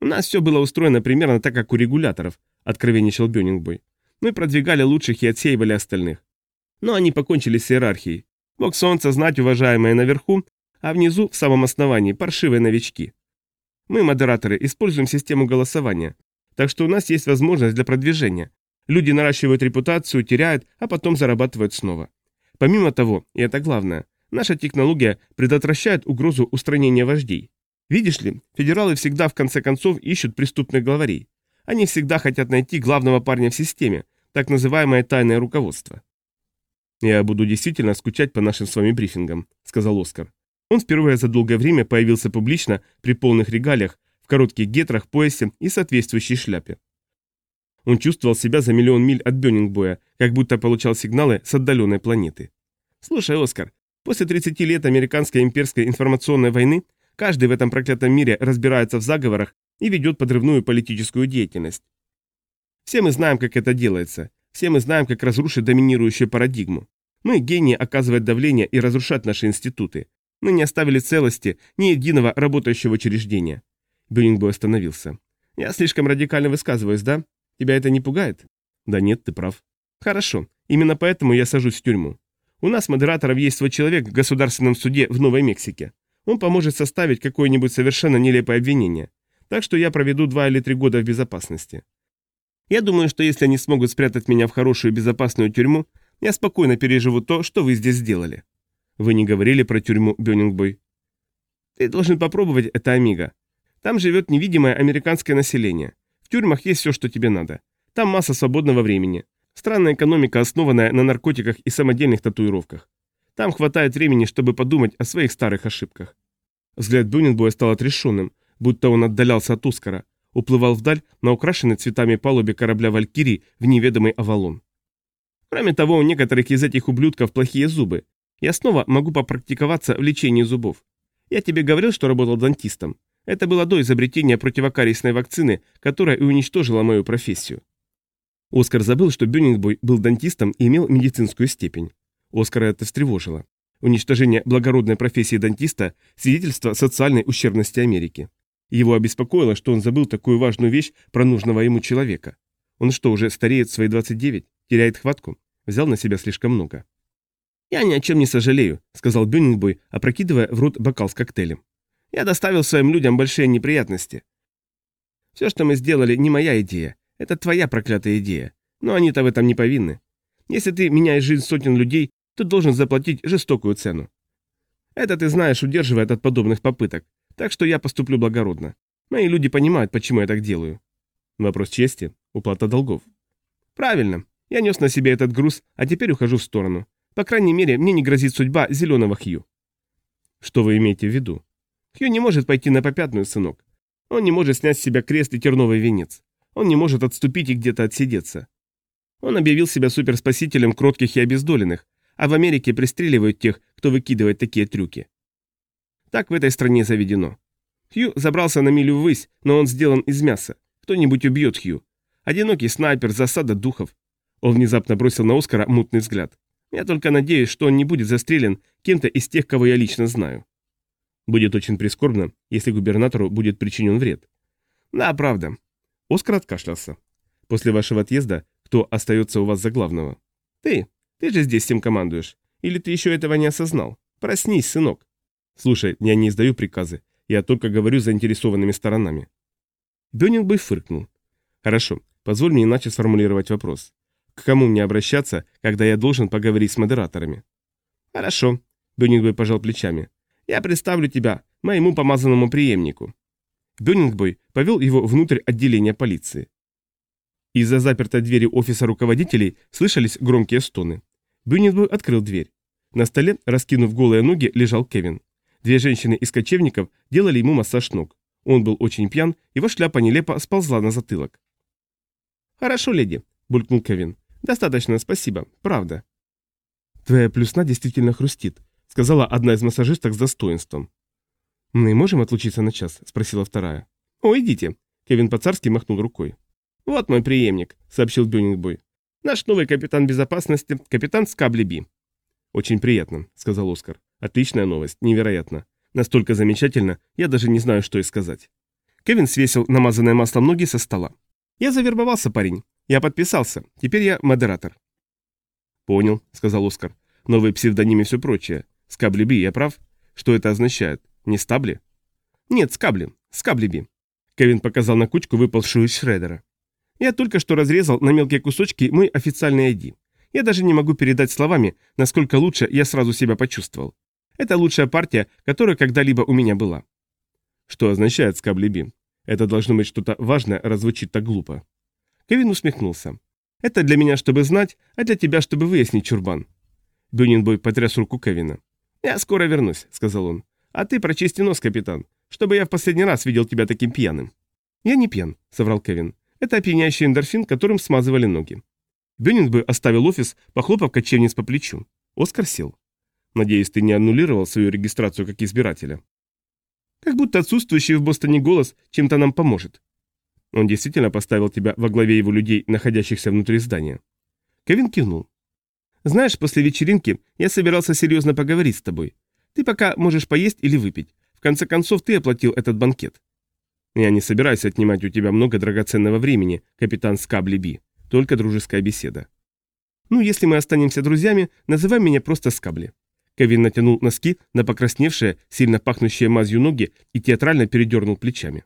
«У нас все было устроено примерно так, как у регуляторов», — откровенничал Бёнингбой. Мы продвигали лучших и отсеивали остальных. Но они покончили с иерархией. Бог солнца знать уважаемые наверху, а внизу, в самом основании, паршивые новички. Мы, модераторы, используем систему голосования, так что у нас есть возможность для продвижения. Люди наращивают репутацию, теряют, а потом зарабатывают снова. Помимо того, и это главное, наша технология предотвращает угрозу устранения вождей. Видишь ли, федералы всегда в конце концов ищут преступных главарей. Они всегда хотят найти главного парня в системе, так называемое тайное руководство. «Я буду действительно скучать по нашим с вами брифингам», — сказал Оскар. Он впервые за долгое время появился публично при полных регалиях, в коротких гетрах, поясе и соответствующей шляпе. Он чувствовал себя за миллион миль от Бёнингбоя, как будто получал сигналы с отдаленной планеты. «Слушай, Оскар, после 30 лет американской имперской информационной войны каждый в этом проклятом мире разбирается в заговорах и ведет подрывную политическую деятельность. Все мы знаем, как это делается. Все мы знаем, как разрушить доминирующую парадигму. Мы, гении, оказывать давление и разрушать наши институты. Мы не оставили целости ни единого работающего учреждения. Бюнингбой остановился. Я слишком радикально высказываюсь, да? Тебя это не пугает? Да нет, ты прав. Хорошо. Именно поэтому я сажусь в тюрьму. У нас, модераторов, есть свой человек в государственном суде в Новой Мексике. Он поможет составить какое-нибудь совершенно нелепое обвинение. Так что я проведу два или три года в безопасности. Я думаю, что если они смогут спрятать меня в хорошую безопасную тюрьму, я спокойно переживу то, что вы здесь сделали. Вы не говорили про тюрьму, Бёнингбой? Ты должен попробовать это, Амиго. Там живет невидимое американское население. В тюрьмах есть все, что тебе надо. Там масса свободного времени. Странная экономика, основанная на наркотиках и самодельных татуировках. Там хватает времени, чтобы подумать о своих старых ошибках. Взгляд Бюнинбоя стал отрешенным, будто он отдалялся от Ускара, уплывал вдаль на украшенной цветами палубе корабля «Валькирий» в неведомый Авалон. Кроме того, у некоторых из этих ублюдков плохие зубы. Я снова могу попрактиковаться в лечении зубов. Я тебе говорил, что работал дантистом. Это было до изобретения противокарисной вакцины, которая и уничтожила мою профессию. Оскар забыл, что Бюнингбой был дантистом и имел медицинскую степень. Оскара это встревожило. Уничтожение благородной профессии дантиста – свидетельство социальной ущербности Америки. Его обеспокоило, что он забыл такую важную вещь про нужного ему человека. Он что, уже стареет свои 29? Теряет хватку? Взял на себя слишком много. «Я ни о чем не сожалею», — сказал Бюнингбой, опрокидывая в рот бокал с коктейлем. «Я доставил своим людям большие неприятности. Все, что мы сделали, не моя идея. Это твоя проклятая идея. Но они-то в этом не повинны. Если ты меняешь жизнь сотен людей, то должен заплатить жестокую цену. Это ты знаешь, удерживает от подобных попыток. Так что я поступлю благородно. Мои люди понимают, почему я так делаю. Вопрос чести, уплата долгов. Правильно. Я нес на себе этот груз, а теперь ухожу в сторону. По крайней мере, мне не грозит судьба зеленого Хью. Что вы имеете в виду? Хью не может пойти на попятную, сынок. Он не может снять с себя крест и терновый венец. Он не может отступить и где-то отсидеться. Он объявил себя суперспасителем кротких и обездоленных, а в Америке пристреливают тех, кто выкидывает такие трюки. Так в этой стране заведено. Хью забрался на милю ввысь, но он сделан из мяса. Кто-нибудь убьет Хью. Одинокий снайпер, засада духов. Он внезапно бросил на Оскара мутный взгляд. Я только надеюсь, что он не будет застрелен кем-то из тех, кого я лично знаю. Будет очень прискорбно, если губернатору будет причинен вред. Да, правда. Оскар откашлялся. После вашего отъезда кто остается у вас за главного? Ты. Ты же здесь всем командуешь. Или ты еще этого не осознал? Проснись, сынок. Слушай, я не издаю приказы. Я только говорю с заинтересованными сторонами. Бёнингбой фыркнул. Хорошо, позволь мне иначе сформулировать вопрос. К кому мне обращаться, когда я должен поговорить с модераторами? Хорошо, Бёнингбой пожал плечами. Я представлю тебя моему помазанному преемнику. Бёнингбой повел его внутрь отделения полиции. Из-за запертой двери офиса руководителей слышались громкие стоны. Бюнингбой открыл дверь. На столе, раскинув голые ноги, лежал Кевин. Две женщины из кочевников делали ему массаж ног. Он был очень пьян, его шляпа нелепо сползла на затылок. «Хорошо, леди», — булькнул Кевин. «Достаточно, спасибо, правда». «Твоя плюсна действительно хрустит», — сказала одна из массажисток с достоинством. «Мы можем отлучиться на час?» — спросила вторая. «О, идите», — Кевин по-царски махнул рукой. «Вот мой преемник», — сообщил Бюнингбой. «Наш новый капитан безопасности, капитан Скабли «Очень приятно», — сказал Оскар. «Отличная новость, невероятно. Настолько замечательно, я даже не знаю, что и сказать». Кевин свесил намазанное маслом ноги со стола. «Я завербовался, парень. Я подписался. Теперь я модератор». «Понял», — сказал Оскар. «Новый псевдоним и все прочее. Скабли я прав? Что это означает? Не стабли?» «Нет, скабли. Скабли Кевин показал на кучку, выпалшую из шредера. Я только что разрезал на мелкие кусочки мой официальный ID. Я даже не могу передать словами, насколько лучше я сразу себя почувствовал. Это лучшая партия, которая когда-либо у меня была. Что означает скаблиби? Это должно быть что-то важное, раз звучит так глупо. Кевин усмехнулся. Это для меня, чтобы знать, а для тебя, чтобы выяснить, Чурбан. Бюнинбой потряс руку Кевина. «Я скоро вернусь», — сказал он. «А ты прочисти нос, капитан, чтобы я в последний раз видел тебя таким пьяным». «Я не пьян», — соврал Кевин. Это опьяняющий эндорфин, которым смазывали ноги. бы оставил офис, похлопав кочевниц по плечу. Оскар сел. Надеюсь, ты не аннулировал свою регистрацию как избирателя. Как будто отсутствующий в Бостоне голос чем-то нам поможет. Он действительно поставил тебя во главе его людей, находящихся внутри здания. Кевин кивнул. Знаешь, после вечеринки я собирался серьезно поговорить с тобой. Ты пока можешь поесть или выпить. В конце концов, ты оплатил этот банкет. Я не собираюсь отнимать у тебя много драгоценного времени, капитан Скабли Би. Только дружеская беседа. Ну, если мы останемся друзьями, называй меня просто Скабли. Кевин натянул носки на покрасневшие, сильно пахнущие мазью ноги и театрально передернул плечами.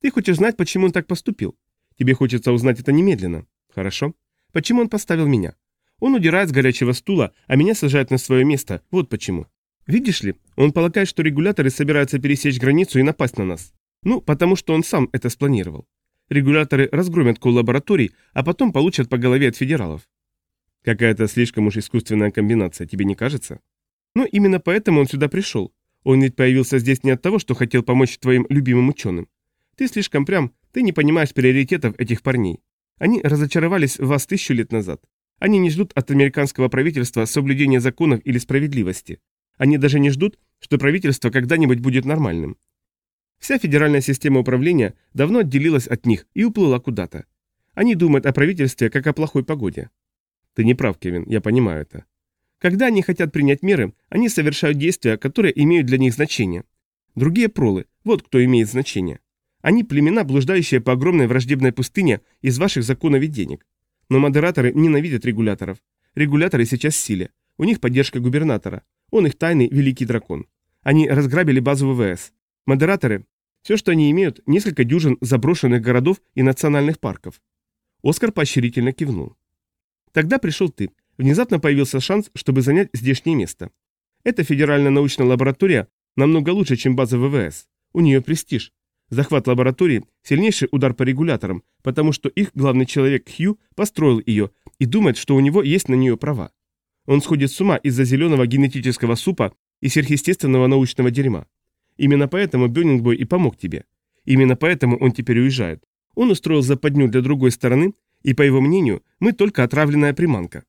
Ты хочешь знать, почему он так поступил? Тебе хочется узнать это немедленно. Хорошо. Почему он поставил меня? Он удирает с горячего стула, а меня сажают на свое место. Вот почему. Видишь ли, он полагает, что регуляторы собираются пересечь границу и напасть на нас. Ну, потому что он сам это спланировал. Регуляторы разгромят коллабораторий, а потом получат по голове от федералов. Какая-то слишком уж искусственная комбинация, тебе не кажется? Но именно поэтому он сюда пришел. Он ведь появился здесь не от того, что хотел помочь твоим любимым ученым. Ты слишком прям, ты не понимаешь приоритетов этих парней. Они разочаровались в вас тысячу лет назад. Они не ждут от американского правительства соблюдения законов или справедливости. Они даже не ждут, что правительство когда-нибудь будет нормальным. Вся федеральная система управления давно отделилась от них и уплыла куда-то. Они думают о правительстве как о плохой погоде. Ты не прав, Кевин, я понимаю это. Когда они хотят принять меры, они совершают действия, которые имеют для них значение. Другие пролы, вот кто имеет значение. Они племена, блуждающие по огромной враждебной пустыне из ваших законов и денег. Но модераторы ненавидят регуляторов. Регуляторы сейчас в силе. У них поддержка губернатора. Он их тайный великий дракон. Они разграбили базу ВВС. Модераторы – все, что они имеют, несколько дюжин заброшенных городов и национальных парков. Оскар поощрительно кивнул. Тогда пришел ты. Внезапно появился шанс, чтобы занять здешнее место. Эта федеральная научная лаборатория намного лучше, чем база ВВС. У нее престиж. Захват лаборатории – сильнейший удар по регуляторам, потому что их главный человек Хью построил ее и думает, что у него есть на нее права. Он сходит с ума из-за зеленого генетического супа и сверхъестественного научного дерьма. Именно поэтому Бёнингбой и помог тебе. Именно поэтому он теперь уезжает. Он устроил западню для другой стороны, и, по его мнению, мы только отравленная приманка.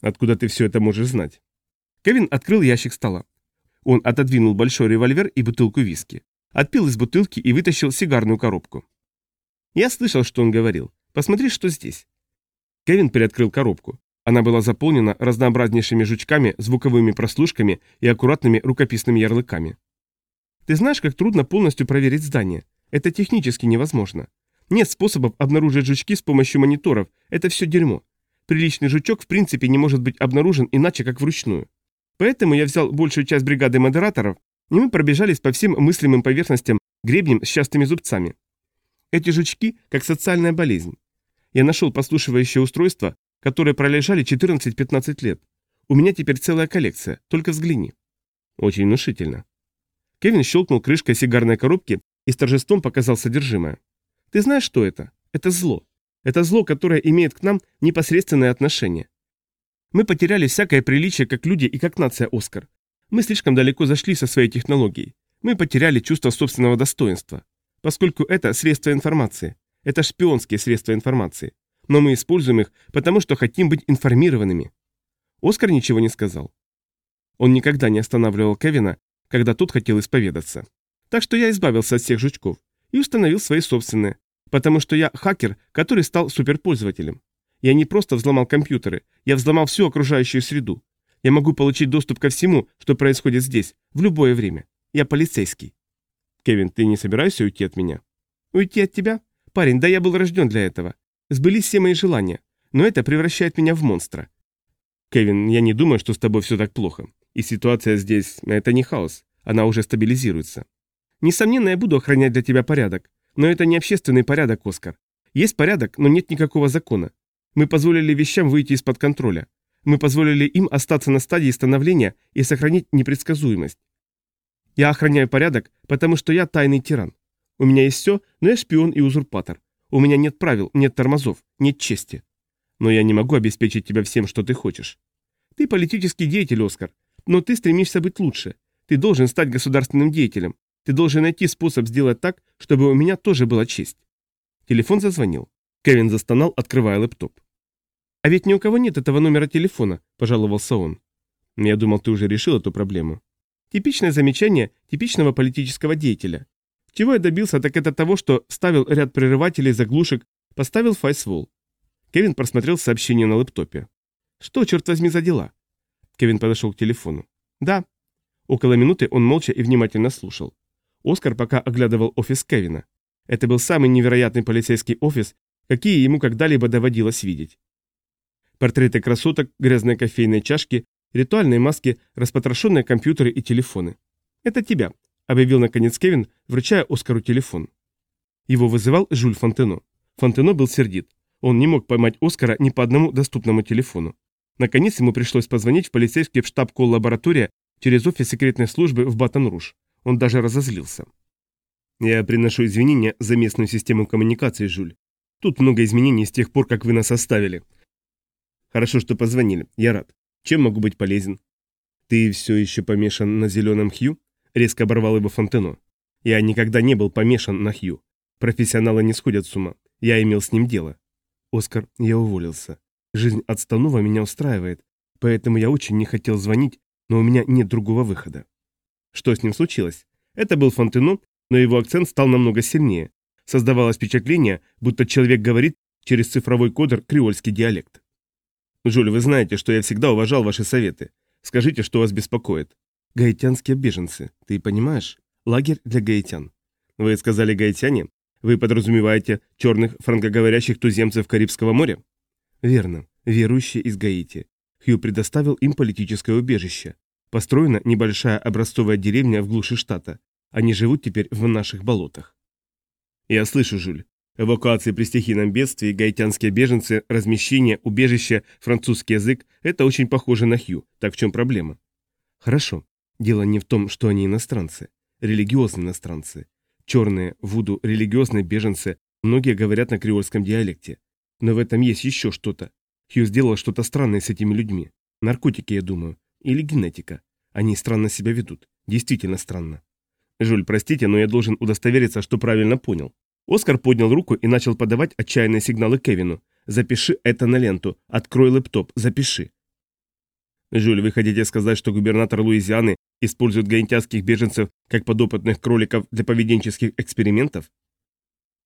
Откуда ты все это можешь знать? Кевин открыл ящик стола. Он отодвинул большой револьвер и бутылку виски. Отпил из бутылки и вытащил сигарную коробку. Я слышал, что он говорил. Посмотри, что здесь. Кевин приоткрыл коробку. Она была заполнена разнообразнейшими жучками, звуковыми прослушками и аккуратными рукописными ярлыками. Ты знаешь, как трудно полностью проверить здание? Это технически невозможно. Нет способов обнаружить жучки с помощью мониторов. Это все дерьмо. Приличный жучок в принципе не может быть обнаружен иначе, как вручную. Поэтому я взял большую часть бригады модераторов и мы пробежались по всем мыслимым поверхностям гребнем с частыми зубцами. Эти жучки как социальная болезнь. Я нашел послушивающее устройство, которое пролежали 14-15 лет. У меня теперь целая коллекция, только взгляни. Очень внушительно. Кевин щелкнул крышкой сигарной коробки и с торжеством показал содержимое. Ты знаешь, что это? Это зло. Это зло, которое имеет к нам непосредственное отношение. Мы потеряли всякое приличие как люди и как нация Оскар. Мы слишком далеко зашли со своей технологией. Мы потеряли чувство собственного достоинства. Поскольку это средства информации. Это шпионские средства информации. Но мы используем их, потому что хотим быть информированными. Оскар ничего не сказал. Он никогда не останавливал Кевина, когда тот хотел исповедаться. Так что я избавился от всех жучков и установил свои собственные, потому что я хакер, который стал суперпользователем. Я не просто взломал компьютеры, я взломал всю окружающую среду, я могу получить доступ ко всему, что происходит здесь, в любое время. Я полицейский. Кевин, ты не собираешься уйти от меня? Уйти от тебя? Парень, да я был рожден для этого. Сбылись все мои желания, но это превращает меня в монстра. Кевин, я не думаю, что с тобой все так плохо. И ситуация здесь, это не хаос, она уже стабилизируется. Несомненно, я буду охранять для тебя порядок, но это не общественный порядок, Оскар. Есть порядок, но нет никакого закона. Мы позволили вещам выйти из-под контроля. Мы позволили им остаться на стадии становления и сохранить непредсказуемость. Я охраняю порядок, потому что я тайный тиран. У меня есть все, но я шпион и узурпатор. У меня нет правил, нет тормозов, нет чести. Но я не могу обеспечить тебя всем, что ты хочешь. Ты политический деятель, Оскар, но ты стремишься быть лучше. Ты должен стать государственным деятелем. Ты должен найти способ сделать так, чтобы у меня тоже была честь. Телефон зазвонил. Кевин застонал, открывая лэптоп. «А ведь ни у кого нет этого номера телефона», – пожаловался он. «Я думал, ты уже решил эту проблему». Типичное замечание типичного политического деятеля. Чего я добился, так это того, что ставил ряд прерывателей, заглушек, поставил файсвол. Кевин просмотрел сообщение на лэптопе. «Что, черт возьми, за дела?» Кевин подошел к телефону. «Да». Около минуты он молча и внимательно слушал. Оскар пока оглядывал офис Кевина. Это был самый невероятный полицейский офис, какие ему когда-либо доводилось видеть. Портреты красоток, грязные кофейные чашки, ритуальные маски, распотрошенные компьютеры и телефоны. «Это тебя», — объявил наконец Кевин, вручая Оскару телефон. Его вызывал Жюль Фонтено. Фонтено был сердит. Он не мог поймать Оскара ни по одному доступному телефону. Наконец ему пришлось позвонить в полицейский штаб колл-лаборатория через офис секретной службы в Батон-Руж. Он даже разозлился. «Я приношу извинения за местную систему коммуникации, Жюль. Тут много изменений с тех пор, как вы нас оставили. Хорошо, что позвонили. Я рад. Чем могу быть полезен? Ты все еще помешан на зеленом Хью? Резко оборвал его Фонтено. Я никогда не был помешан на Хью. Профессионалы не сходят с ума. Я имел с ним дело. Оскар, я уволился. Жизнь отставного меня устраивает, поэтому я очень не хотел звонить, но у меня нет другого выхода. Что с ним случилось? Это был Фонтено, но его акцент стал намного сильнее. Создавалось впечатление, будто человек говорит через цифровой кодер креольский диалект. Жюль, вы знаете, что я всегда уважал ваши советы. Скажите, что вас беспокоит. Гаитянские беженцы, ты понимаешь? Лагерь для гаитян. Вы сказали гаитяне? Вы подразумеваете черных франкоговорящих туземцев Карибского моря? Верно, верующие из Гаити. Хью предоставил им политическое убежище. Построена небольшая образцовая деревня в глуши штата. Они живут теперь в наших болотах. Я слышу, Жюль. Эвакуации при стихийном бедствии, гаитянские беженцы, размещение, убежище, французский язык – это очень похоже на Хью. Так в чем проблема? Хорошо. Дело не в том, что они иностранцы. Религиозные иностранцы. Черные, вуду, религиозные беженцы, многие говорят на креольском диалекте. Но в этом есть еще что-то. Хью сделал что-то странное с этими людьми. Наркотики, я думаю. Или генетика. Они странно себя ведут. Действительно странно. Жуль, простите, но я должен удостовериться, что правильно понял. Оскар поднял руку и начал подавать отчаянные сигналы Кевину. «Запиши это на ленту. Открой лэптоп. Запиши». Жюль, вы хотите сказать, что губернатор Луизианы использует гаитянских беженцев как подопытных кроликов для поведенческих экспериментов?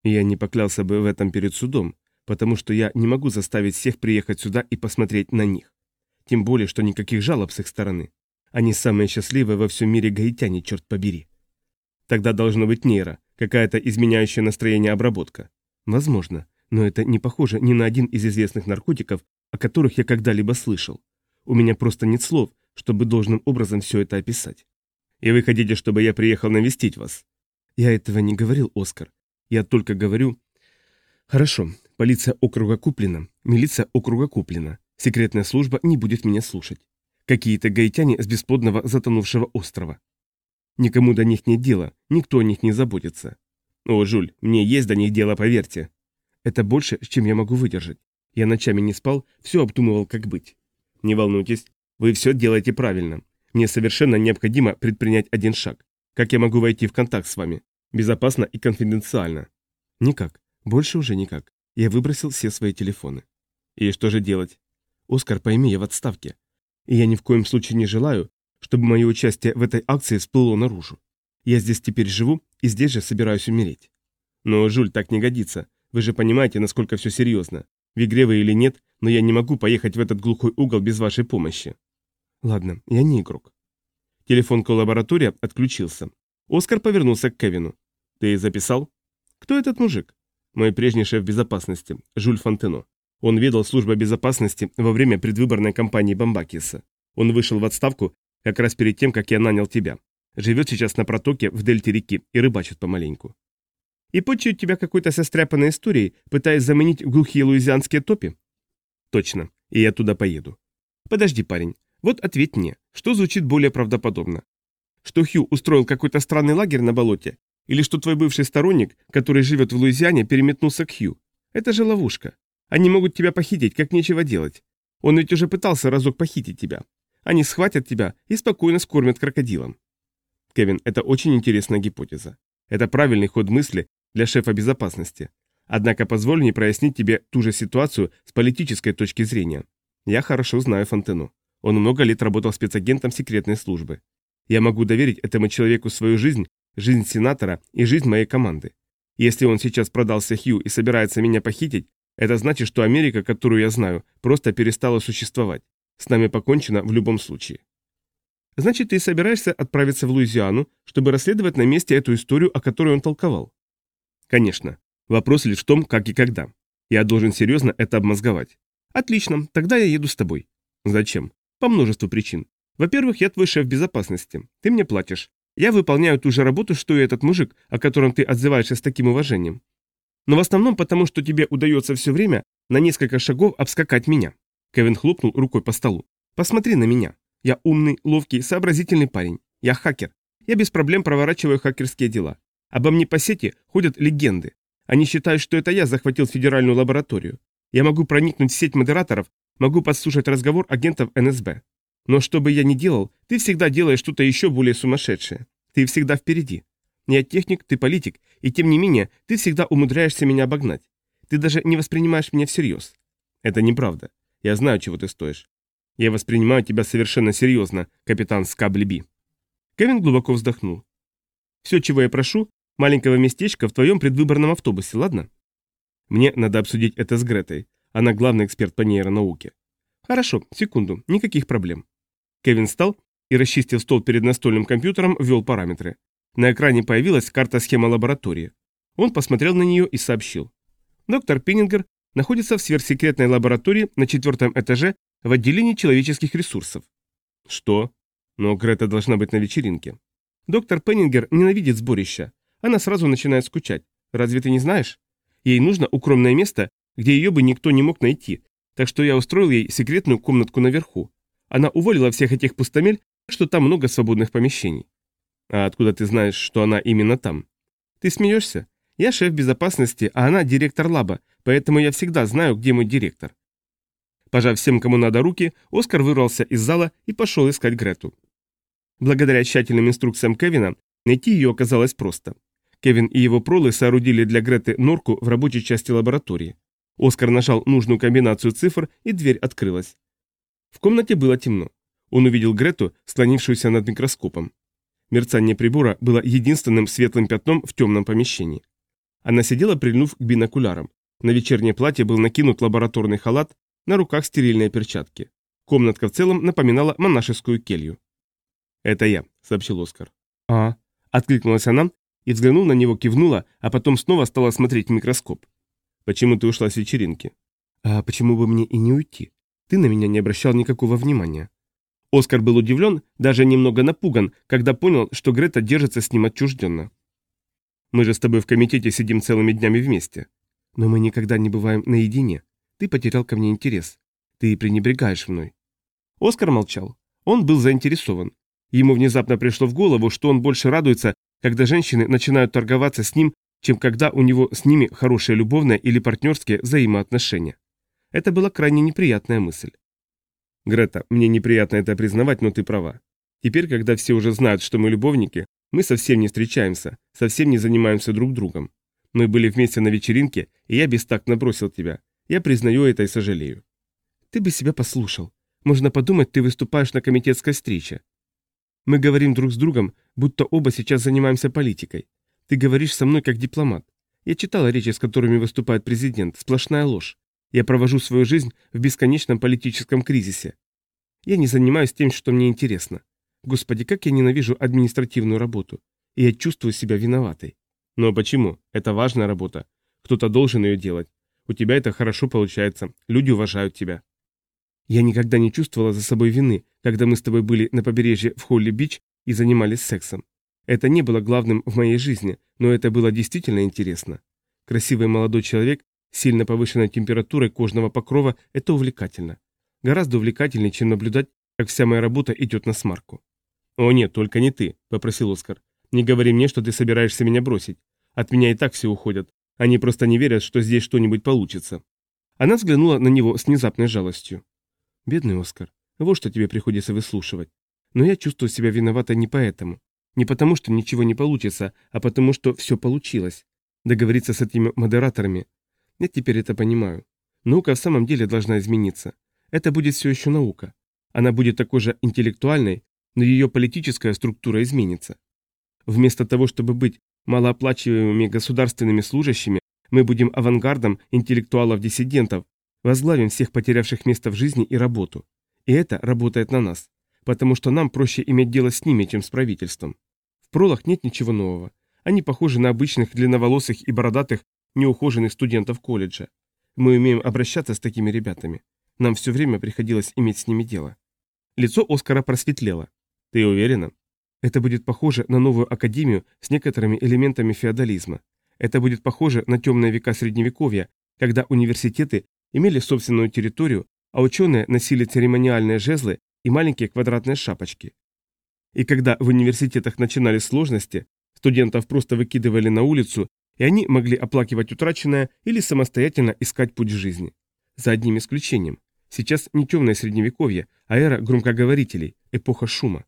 Я не поклялся бы в этом перед судом, потому что я не могу заставить всех приехать сюда и посмотреть на них. Тем более, что никаких жалоб с их стороны. Они самые счастливые во всем мире гаитяне, черт побери. Тогда должно быть нейро, какая-то изменяющая настроение обработка. Возможно, но это не похоже ни на один из известных наркотиков, о которых я когда-либо слышал. У меня просто нет слов, чтобы должным образом все это описать. И вы хотите, чтобы я приехал навестить вас? Я этого не говорил, Оскар. Я только говорю... Хорошо, полиция округа куплена, милиция округа куплена. Секретная служба не будет меня слушать. Какие-то гаитяне с бесплодного затонувшего острова. Никому до них нет дела, никто о них не заботится. О, Жуль, мне есть до них дело, поверьте. Это больше, чем я могу выдержать. Я ночами не спал, все обдумывал, как быть. Не волнуйтесь, вы все делаете правильно. Мне совершенно необходимо предпринять один шаг. Как я могу войти в контакт с вами? Безопасно и конфиденциально. Никак. Больше уже никак. Я выбросил все свои телефоны. И что же делать? Оскар, пойми, я в отставке. И я ни в коем случае не желаю, чтобы мое участие в этой акции всплыло наружу. Я здесь теперь живу и здесь же собираюсь умереть. Но, Жуль, так не годится. Вы же понимаете, насколько все серьезно. В игре вы или нет, но я не могу поехать в этот глухой угол без вашей помощи. Ладно, я не игрок. Телефон коллаборатория отключился. Оскар повернулся к Кевину. Ты записал? Кто этот мужик? Мой прежний шеф безопасности, Жюль Фонтено. Он ведал службой безопасности во время предвыборной кампании Бамбакиса. Он вышел в отставку как раз перед тем, как я нанял тебя. Живет сейчас на протоке в дельте реки и рыбачит помаленьку. И почует тебя какой-то состряпанной историей, пытаясь заменить глухие луизианские топи? Точно, и я туда поеду. Подожди, парень, вот ответь мне, что звучит более правдоподобно? Что Хью устроил какой-то странный лагерь на болоте? Или что твой бывший сторонник, который живет в Луизиане, переметнулся к Хью? Это же ловушка. Они могут тебя похитить, как нечего делать. Он ведь уже пытался разок похитить тебя. Они схватят тебя и спокойно скормят крокодилом. Кевин, это очень интересная гипотеза. Это правильный ход мысли для шефа безопасности. Однако позволь мне прояснить тебе ту же ситуацию с политической точки зрения. Я хорошо знаю Фонтену. Он много лет работал спецагентом секретной службы. Я могу доверить этому человеку свою жизнь, жизнь сенатора и жизнь моей команды. Если он сейчас продался Хью и собирается меня похитить, это значит, что Америка, которую я знаю, просто перестала существовать. С нами покончено в любом случае. Значит, ты собираешься отправиться в Луизиану, чтобы расследовать на месте эту историю, о которой он толковал? Конечно. Вопрос лишь в том, как и когда. Я должен серьезно это обмозговать. Отлично, тогда я еду с тобой. Зачем? По множеству причин. Во-первых, я твой шеф безопасности. Ты мне платишь. Я выполняю ту же работу, что и этот мужик, о котором ты отзываешься с таким уважением. Но в основном потому, что тебе удается все время на несколько шагов обскакать меня. Кевин хлопнул рукой по столу. «Посмотри на меня. Я умный, ловкий, сообразительный парень. Я хакер. Я без проблем проворачиваю хакерские дела. Обо мне по сети ходят легенды. Они считают, что это я захватил федеральную лабораторию. Я могу проникнуть в сеть модераторов, могу подслушать разговор агентов НСБ. Но что бы я ни делал, ты всегда делаешь что-то еще более сумасшедшее. Ты всегда впереди. Я техник, ты политик, и тем не менее, ты всегда умудряешься меня обогнать. Ты даже не воспринимаешь меня всерьез. Это неправда. Я знаю, чего ты стоишь. Я воспринимаю тебя совершенно серьезно, капитан Скаблеби. Кевин глубоко вздохнул. Все, чего я прошу, маленького местечка в твоем предвыборном автобусе, ладно? Мне надо обсудить это с Гретой. Она главный эксперт по нейронауке. Хорошо, секунду, никаких проблем. Кевин встал и, расчистив стол перед настольным компьютером, ввел параметры. На экране появилась карта схема лаборатории. Он посмотрел на нее и сообщил. Доктор Пеннингер находится в сверхсекретной лаборатории на четвертом этаже в отделении человеческих ресурсов. Что? Но Грета должна быть на вечеринке. Доктор Пеннингер ненавидит сборища. Она сразу начинает скучать. Разве ты не знаешь? Ей нужно укромное место, где ее бы никто не мог найти, так что я устроил ей секретную комнатку наверху. Она уволила всех этих пустомель, что там много свободных помещений. А откуда ты знаешь, что она именно там? Ты смеешься? Я шеф безопасности, а она директор лаба, поэтому я всегда знаю, где мой директор. Пожав всем, кому надо руки, Оскар вырвался из зала и пошел искать Грету. Благодаря тщательным инструкциям Кевина, найти ее оказалось просто. Кевин и его пролы соорудили для Греты норку в рабочей части лаборатории. Оскар нажал нужную комбинацию цифр, и дверь открылась. В комнате было темно. Он увидел Грету, склонившуюся над микроскопом. Мерцание прибора было единственным светлым пятном в темном помещении. Она сидела, прильнув к бинокулярам. На вечернее платье был накинут лабораторный халат, на руках стерильные перчатки. Комнатка в целом напоминала монашескую келью. «Это я», — сообщил Оскар. «А?» — откликнулась она и, взглянув на него, кивнула, а потом снова стала смотреть в микроскоп. Почему ты ушла с вечеринки? А почему бы мне и не уйти? Ты на меня не обращал никакого внимания. Оскар был удивлен, даже немного напуган, когда понял, что Грета держится с ним отчужденно. Мы же с тобой в комитете сидим целыми днями вместе. Но мы никогда не бываем наедине. Ты потерял ко мне интерес. Ты пренебрегаешь мной. Оскар молчал. Он был заинтересован. Ему внезапно пришло в голову, что он больше радуется, когда женщины начинают торговаться с ним чем когда у него с ними хорошие любовные или партнерские взаимоотношения. Это была крайне неприятная мысль. Грета, мне неприятно это признавать, но ты права. Теперь, когда все уже знают, что мы любовники, мы совсем не встречаемся, совсем не занимаемся друг другом. Мы были вместе на вечеринке, и я бестактно бросил тебя. Я признаю это и сожалею. Ты бы себя послушал. Можно подумать, ты выступаешь на комитетской встрече. Мы говорим друг с другом, будто оба сейчас занимаемся политикой. Ты говоришь со мной как дипломат. Я читала речи, с которыми выступает президент. Сплошная ложь. Я провожу свою жизнь в бесконечном политическом кризисе. Я не занимаюсь тем, что мне интересно. Господи, как я ненавижу административную работу. И я чувствую себя виноватой. Но почему? Это важная работа. Кто-то должен ее делать. У тебя это хорошо получается. Люди уважают тебя. Я никогда не чувствовала за собой вины, когда мы с тобой были на побережье в Холли-Бич и занимались сексом. Это не было главным в моей жизни, но это было действительно интересно. Красивый молодой человек сильно повышенной температурой кожного покрова – это увлекательно. Гораздо увлекательнее, чем наблюдать, как вся моя работа идет на смарку. «О нет, только не ты», – попросил Оскар. «Не говори мне, что ты собираешься меня бросить. От меня и так все уходят. Они просто не верят, что здесь что-нибудь получится». Она взглянула на него с внезапной жалостью. «Бедный Оскар, вот что тебе приходится выслушивать. Но я чувствую себя виноватой не поэтому. Не потому, что ничего не получится, а потому, что все получилось. Договориться с этими модераторами. Я теперь это понимаю. Наука в самом деле должна измениться. Это будет все еще наука. Она будет такой же интеллектуальной, но ее политическая структура изменится. Вместо того, чтобы быть малооплачиваемыми государственными служащими, мы будем авангардом интеллектуалов-диссидентов, возглавим всех потерявших место в жизни и работу. И это работает на нас, потому что нам проще иметь дело с ними, чем с правительством пролах нет ничего нового. Они похожи на обычных длинноволосых и бородатых, неухоженных студентов колледжа. Мы умеем обращаться с такими ребятами. Нам все время приходилось иметь с ними дело. Лицо Оскара просветлело. Ты уверена? Это будет похоже на новую академию с некоторыми элементами феодализма. Это будет похоже на темные века Средневековья, когда университеты имели собственную территорию, а ученые носили церемониальные жезлы и маленькие квадратные шапочки. И когда в университетах начинались сложности, студентов просто выкидывали на улицу, и они могли оплакивать утраченное или самостоятельно искать путь жизни. За одним исключением. Сейчас не темное средневековье, а эра громкоговорителей, эпоха шума.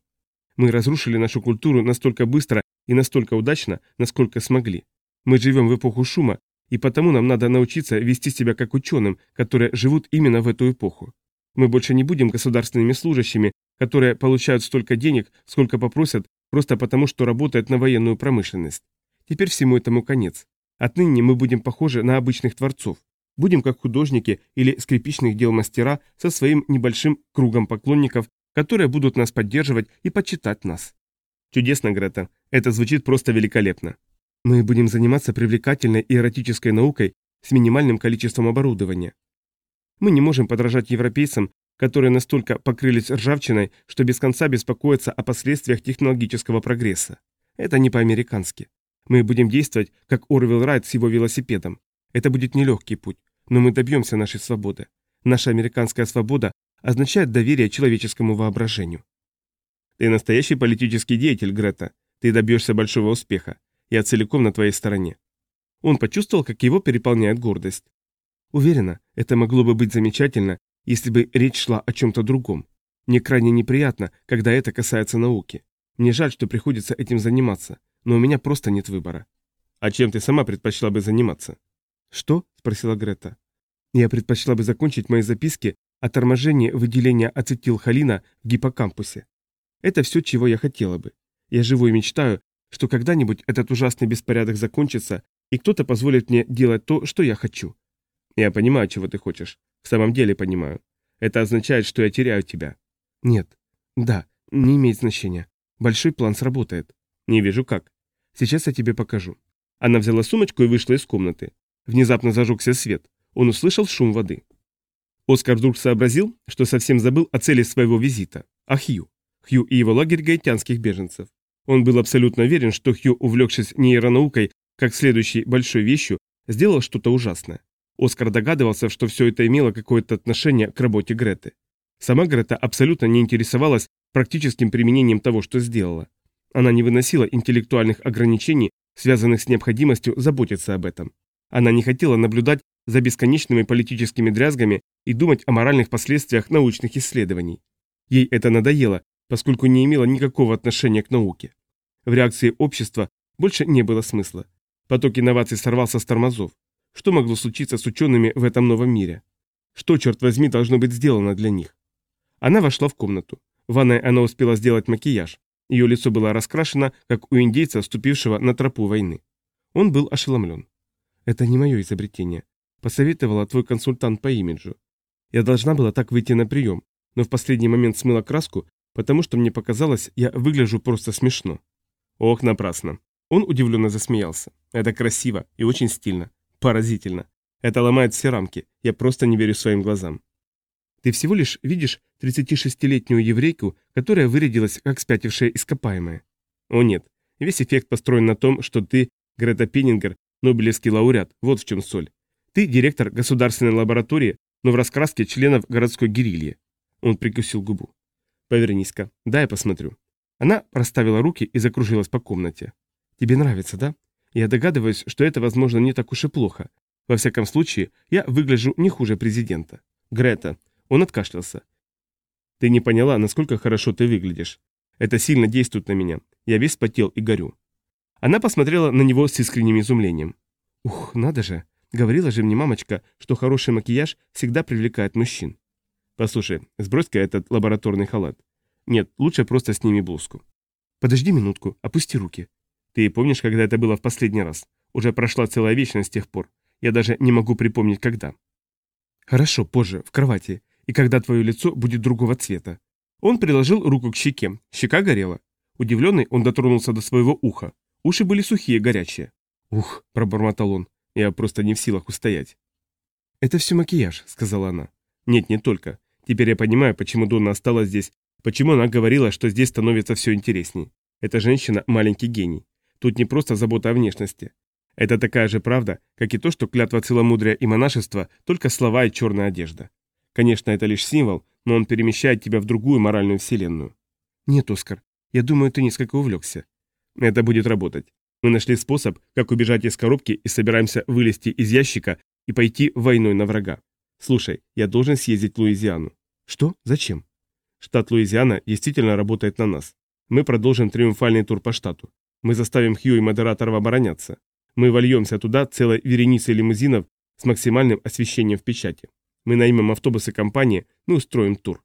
Мы разрушили нашу культуру настолько быстро и настолько удачно, насколько смогли. Мы живем в эпоху шума, и потому нам надо научиться вести себя как ученым, которые живут именно в эту эпоху. Мы больше не будем государственными служащими, которые получают столько денег, сколько попросят, просто потому, что работают на военную промышленность. Теперь всему этому конец. Отныне мы будем похожи на обычных творцов. Будем как художники или скрипичных дел мастера со своим небольшим кругом поклонников, которые будут нас поддерживать и почитать нас. Чудесно, Грета. Это звучит просто великолепно. Мы будем заниматься привлекательной и эротической наукой с минимальным количеством оборудования. Мы не можем подражать европейцам, которые настолько покрылись ржавчиной, что без конца беспокоятся о последствиях технологического прогресса. Это не по-американски. Мы будем действовать, как Орвилл Райт с его велосипедом. Это будет нелегкий путь, но мы добьемся нашей свободы. Наша американская свобода означает доверие человеческому воображению. Ты настоящий политический деятель, Грета. Ты добьешься большого успеха. Я целиком на твоей стороне. Он почувствовал, как его переполняет гордость. Уверена, это могло бы быть замечательно, если бы речь шла о чем-то другом. Мне крайне неприятно, когда это касается науки. Мне жаль, что приходится этим заниматься, но у меня просто нет выбора. А чем ты сама предпочла бы заниматься? Что? спросила Грета. Я предпочла бы закончить мои записки о торможении выделения ацетилхолина в гиппокампусе. Это все, чего я хотела бы. Я живу и мечтаю, что когда-нибудь этот ужасный беспорядок закончится, и кто-то позволит мне делать то, что я хочу. Я понимаю, чего ты хочешь. В самом деле понимаю. Это означает, что я теряю тебя. Нет. Да, не имеет значения. Большой план сработает. Не вижу как. Сейчас я тебе покажу. Она взяла сумочку и вышла из комнаты. Внезапно зажегся свет. Он услышал шум воды. Оскар вдруг сообразил, что совсем забыл о цели своего визита. О Хью. Хью и его лагерь гаитянских беженцев. Он был абсолютно уверен, что Хью, увлекшись нейронаукой как следующей большой вещью, сделал что-то ужасное. Оскар догадывался, что все это имело какое-то отношение к работе Греты. Сама Грета абсолютно не интересовалась практическим применением того, что сделала. Она не выносила интеллектуальных ограничений, связанных с необходимостью заботиться об этом. Она не хотела наблюдать за бесконечными политическими дрязгами и думать о моральных последствиях научных исследований. Ей это надоело, поскольку не имело никакого отношения к науке. В реакции общества больше не было смысла. Поток инноваций сорвался с тормозов. Что могло случиться с учеными в этом новом мире? Что, черт возьми, должно быть сделано для них? Она вошла в комнату. В ванной она успела сделать макияж. Ее лицо было раскрашено, как у индейца, вступившего на тропу войны. Он был ошеломлен. «Это не мое изобретение», — посоветовала твой консультант по имиджу. Я должна была так выйти на прием, но в последний момент смыла краску, потому что мне показалось, я выгляжу просто смешно. Ох, напрасно. Он удивленно засмеялся. Это красиво и очень стильно. Поразительно. Это ломает все рамки. Я просто не верю своим глазам. Ты всего лишь видишь 36-летнюю еврейку, которая вырядилась как спятившая ископаемая. О нет, весь эффект построен на том, что ты, Грета Пеннингер, Нобелевский лауреат, вот в чем соль. Ты директор государственной лаборатории, но в раскраске членов городской гирильи. Он прикусил губу. Повернись-ка, дай я посмотрю. Она расставила руки и закружилась по комнате. Тебе нравится, да? Я догадываюсь, что это, возможно, не так уж и плохо. Во всяком случае, я выгляжу не хуже президента. Грета. Он откашлялся. Ты не поняла, насколько хорошо ты выглядишь. Это сильно действует на меня. Я весь потел и горю. Она посмотрела на него с искренним изумлением. Ух, надо же. Говорила же мне мамочка, что хороший макияж всегда привлекает мужчин. Послушай, сбрось-ка этот лабораторный халат. Нет, лучше просто сними блузку. Подожди минутку, опусти руки. Ты помнишь, когда это было в последний раз? Уже прошла целая вечность с тех пор. Я даже не могу припомнить, когда. Хорошо, позже, в кровати. И когда твое лицо будет другого цвета. Он приложил руку к щеке. Щека горела. Удивленный, он дотронулся до своего уха. Уши были сухие, горячие. «Ух», — пробормотал он, — «я просто не в силах устоять». «Это все макияж», — сказала она. «Нет, не только. Теперь я понимаю, почему Донна осталась здесь, почему она говорила, что здесь становится все интересней. Эта женщина – маленький гений. Тут не просто забота о внешности. Это такая же правда, как и то, что клятва целомудрия и монашества – только слова и черная одежда. Конечно, это лишь символ, но он перемещает тебя в другую моральную вселенную. Нет, Оскар, я думаю, ты несколько увлекся. Это будет работать. Мы нашли способ, как убежать из коробки и собираемся вылезти из ящика и пойти войной на врага. Слушай, я должен съездить в Луизиану. Что? Зачем? Штат Луизиана действительно работает на нас. Мы продолжим триумфальный тур по штату. Мы заставим Хью и модераторов обороняться. Мы вольемся туда целой вереницей лимузинов с максимальным освещением в печати. Мы наймем автобусы компании, мы устроим тур.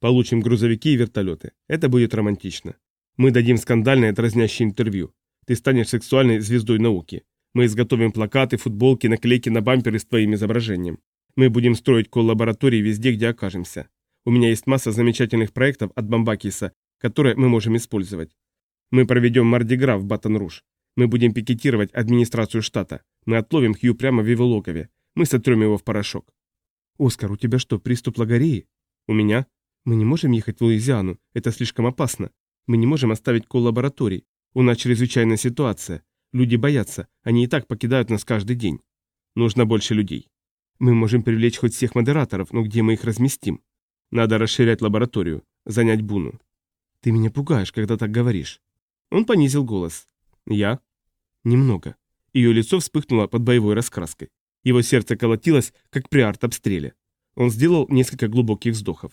Получим грузовики и вертолеты. Это будет романтично. Мы дадим скандальное дразнящее интервью. Ты станешь сексуальной звездой науки. Мы изготовим плакаты, футболки, наклейки на бамперы с твоим изображением. Мы будем строить коллаборатории везде, где окажемся. У меня есть масса замечательных проектов от Бамбакиса, которые мы можем использовать. Мы проведем Мардигра в Батон-Руж. Мы будем пикетировать администрацию штата. Мы отловим Хью прямо в его логове. Мы сотрем его в порошок. Оскар, у тебя что, приступ лагореи? У меня? Мы не можем ехать в Луизиану. Это слишком опасно. Мы не можем оставить коллабораторий. У нас чрезвычайная ситуация. Люди боятся. Они и так покидают нас каждый день. Нужно больше людей. Мы можем привлечь хоть всех модераторов, но где мы их разместим? Надо расширять лабораторию, занять Буну. Ты меня пугаешь, когда так говоришь. Он понизил голос. Я? Немного. Ее лицо вспыхнуло под боевой раскраской. Его сердце колотилось, как при арт-обстреле. Он сделал несколько глубоких вздохов.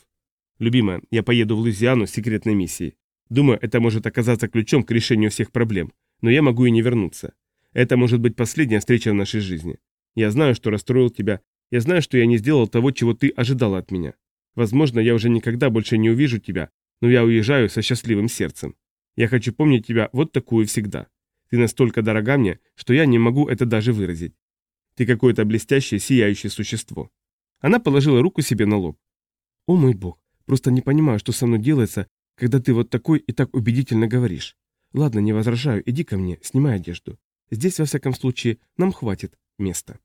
«Любимая, я поеду в Луизиану с секретной миссией. Думаю, это может оказаться ключом к решению всех проблем, но я могу и не вернуться. Это может быть последняя встреча в нашей жизни. Я знаю, что расстроил тебя. Я знаю, что я не сделал того, чего ты ожидала от меня. Возможно, я уже никогда больше не увижу тебя, но я уезжаю со счастливым сердцем. Я хочу помнить тебя вот такую всегда. Ты настолько дорога мне, что я не могу это даже выразить. Ты какое-то блестящее, сияющее существо. Она положила руку себе на лоб. О мой бог, просто не понимаю, что со мной делается, когда ты вот такой и так убедительно говоришь. Ладно, не возражаю, иди ко мне, снимай одежду. Здесь, во всяком случае, нам хватит места.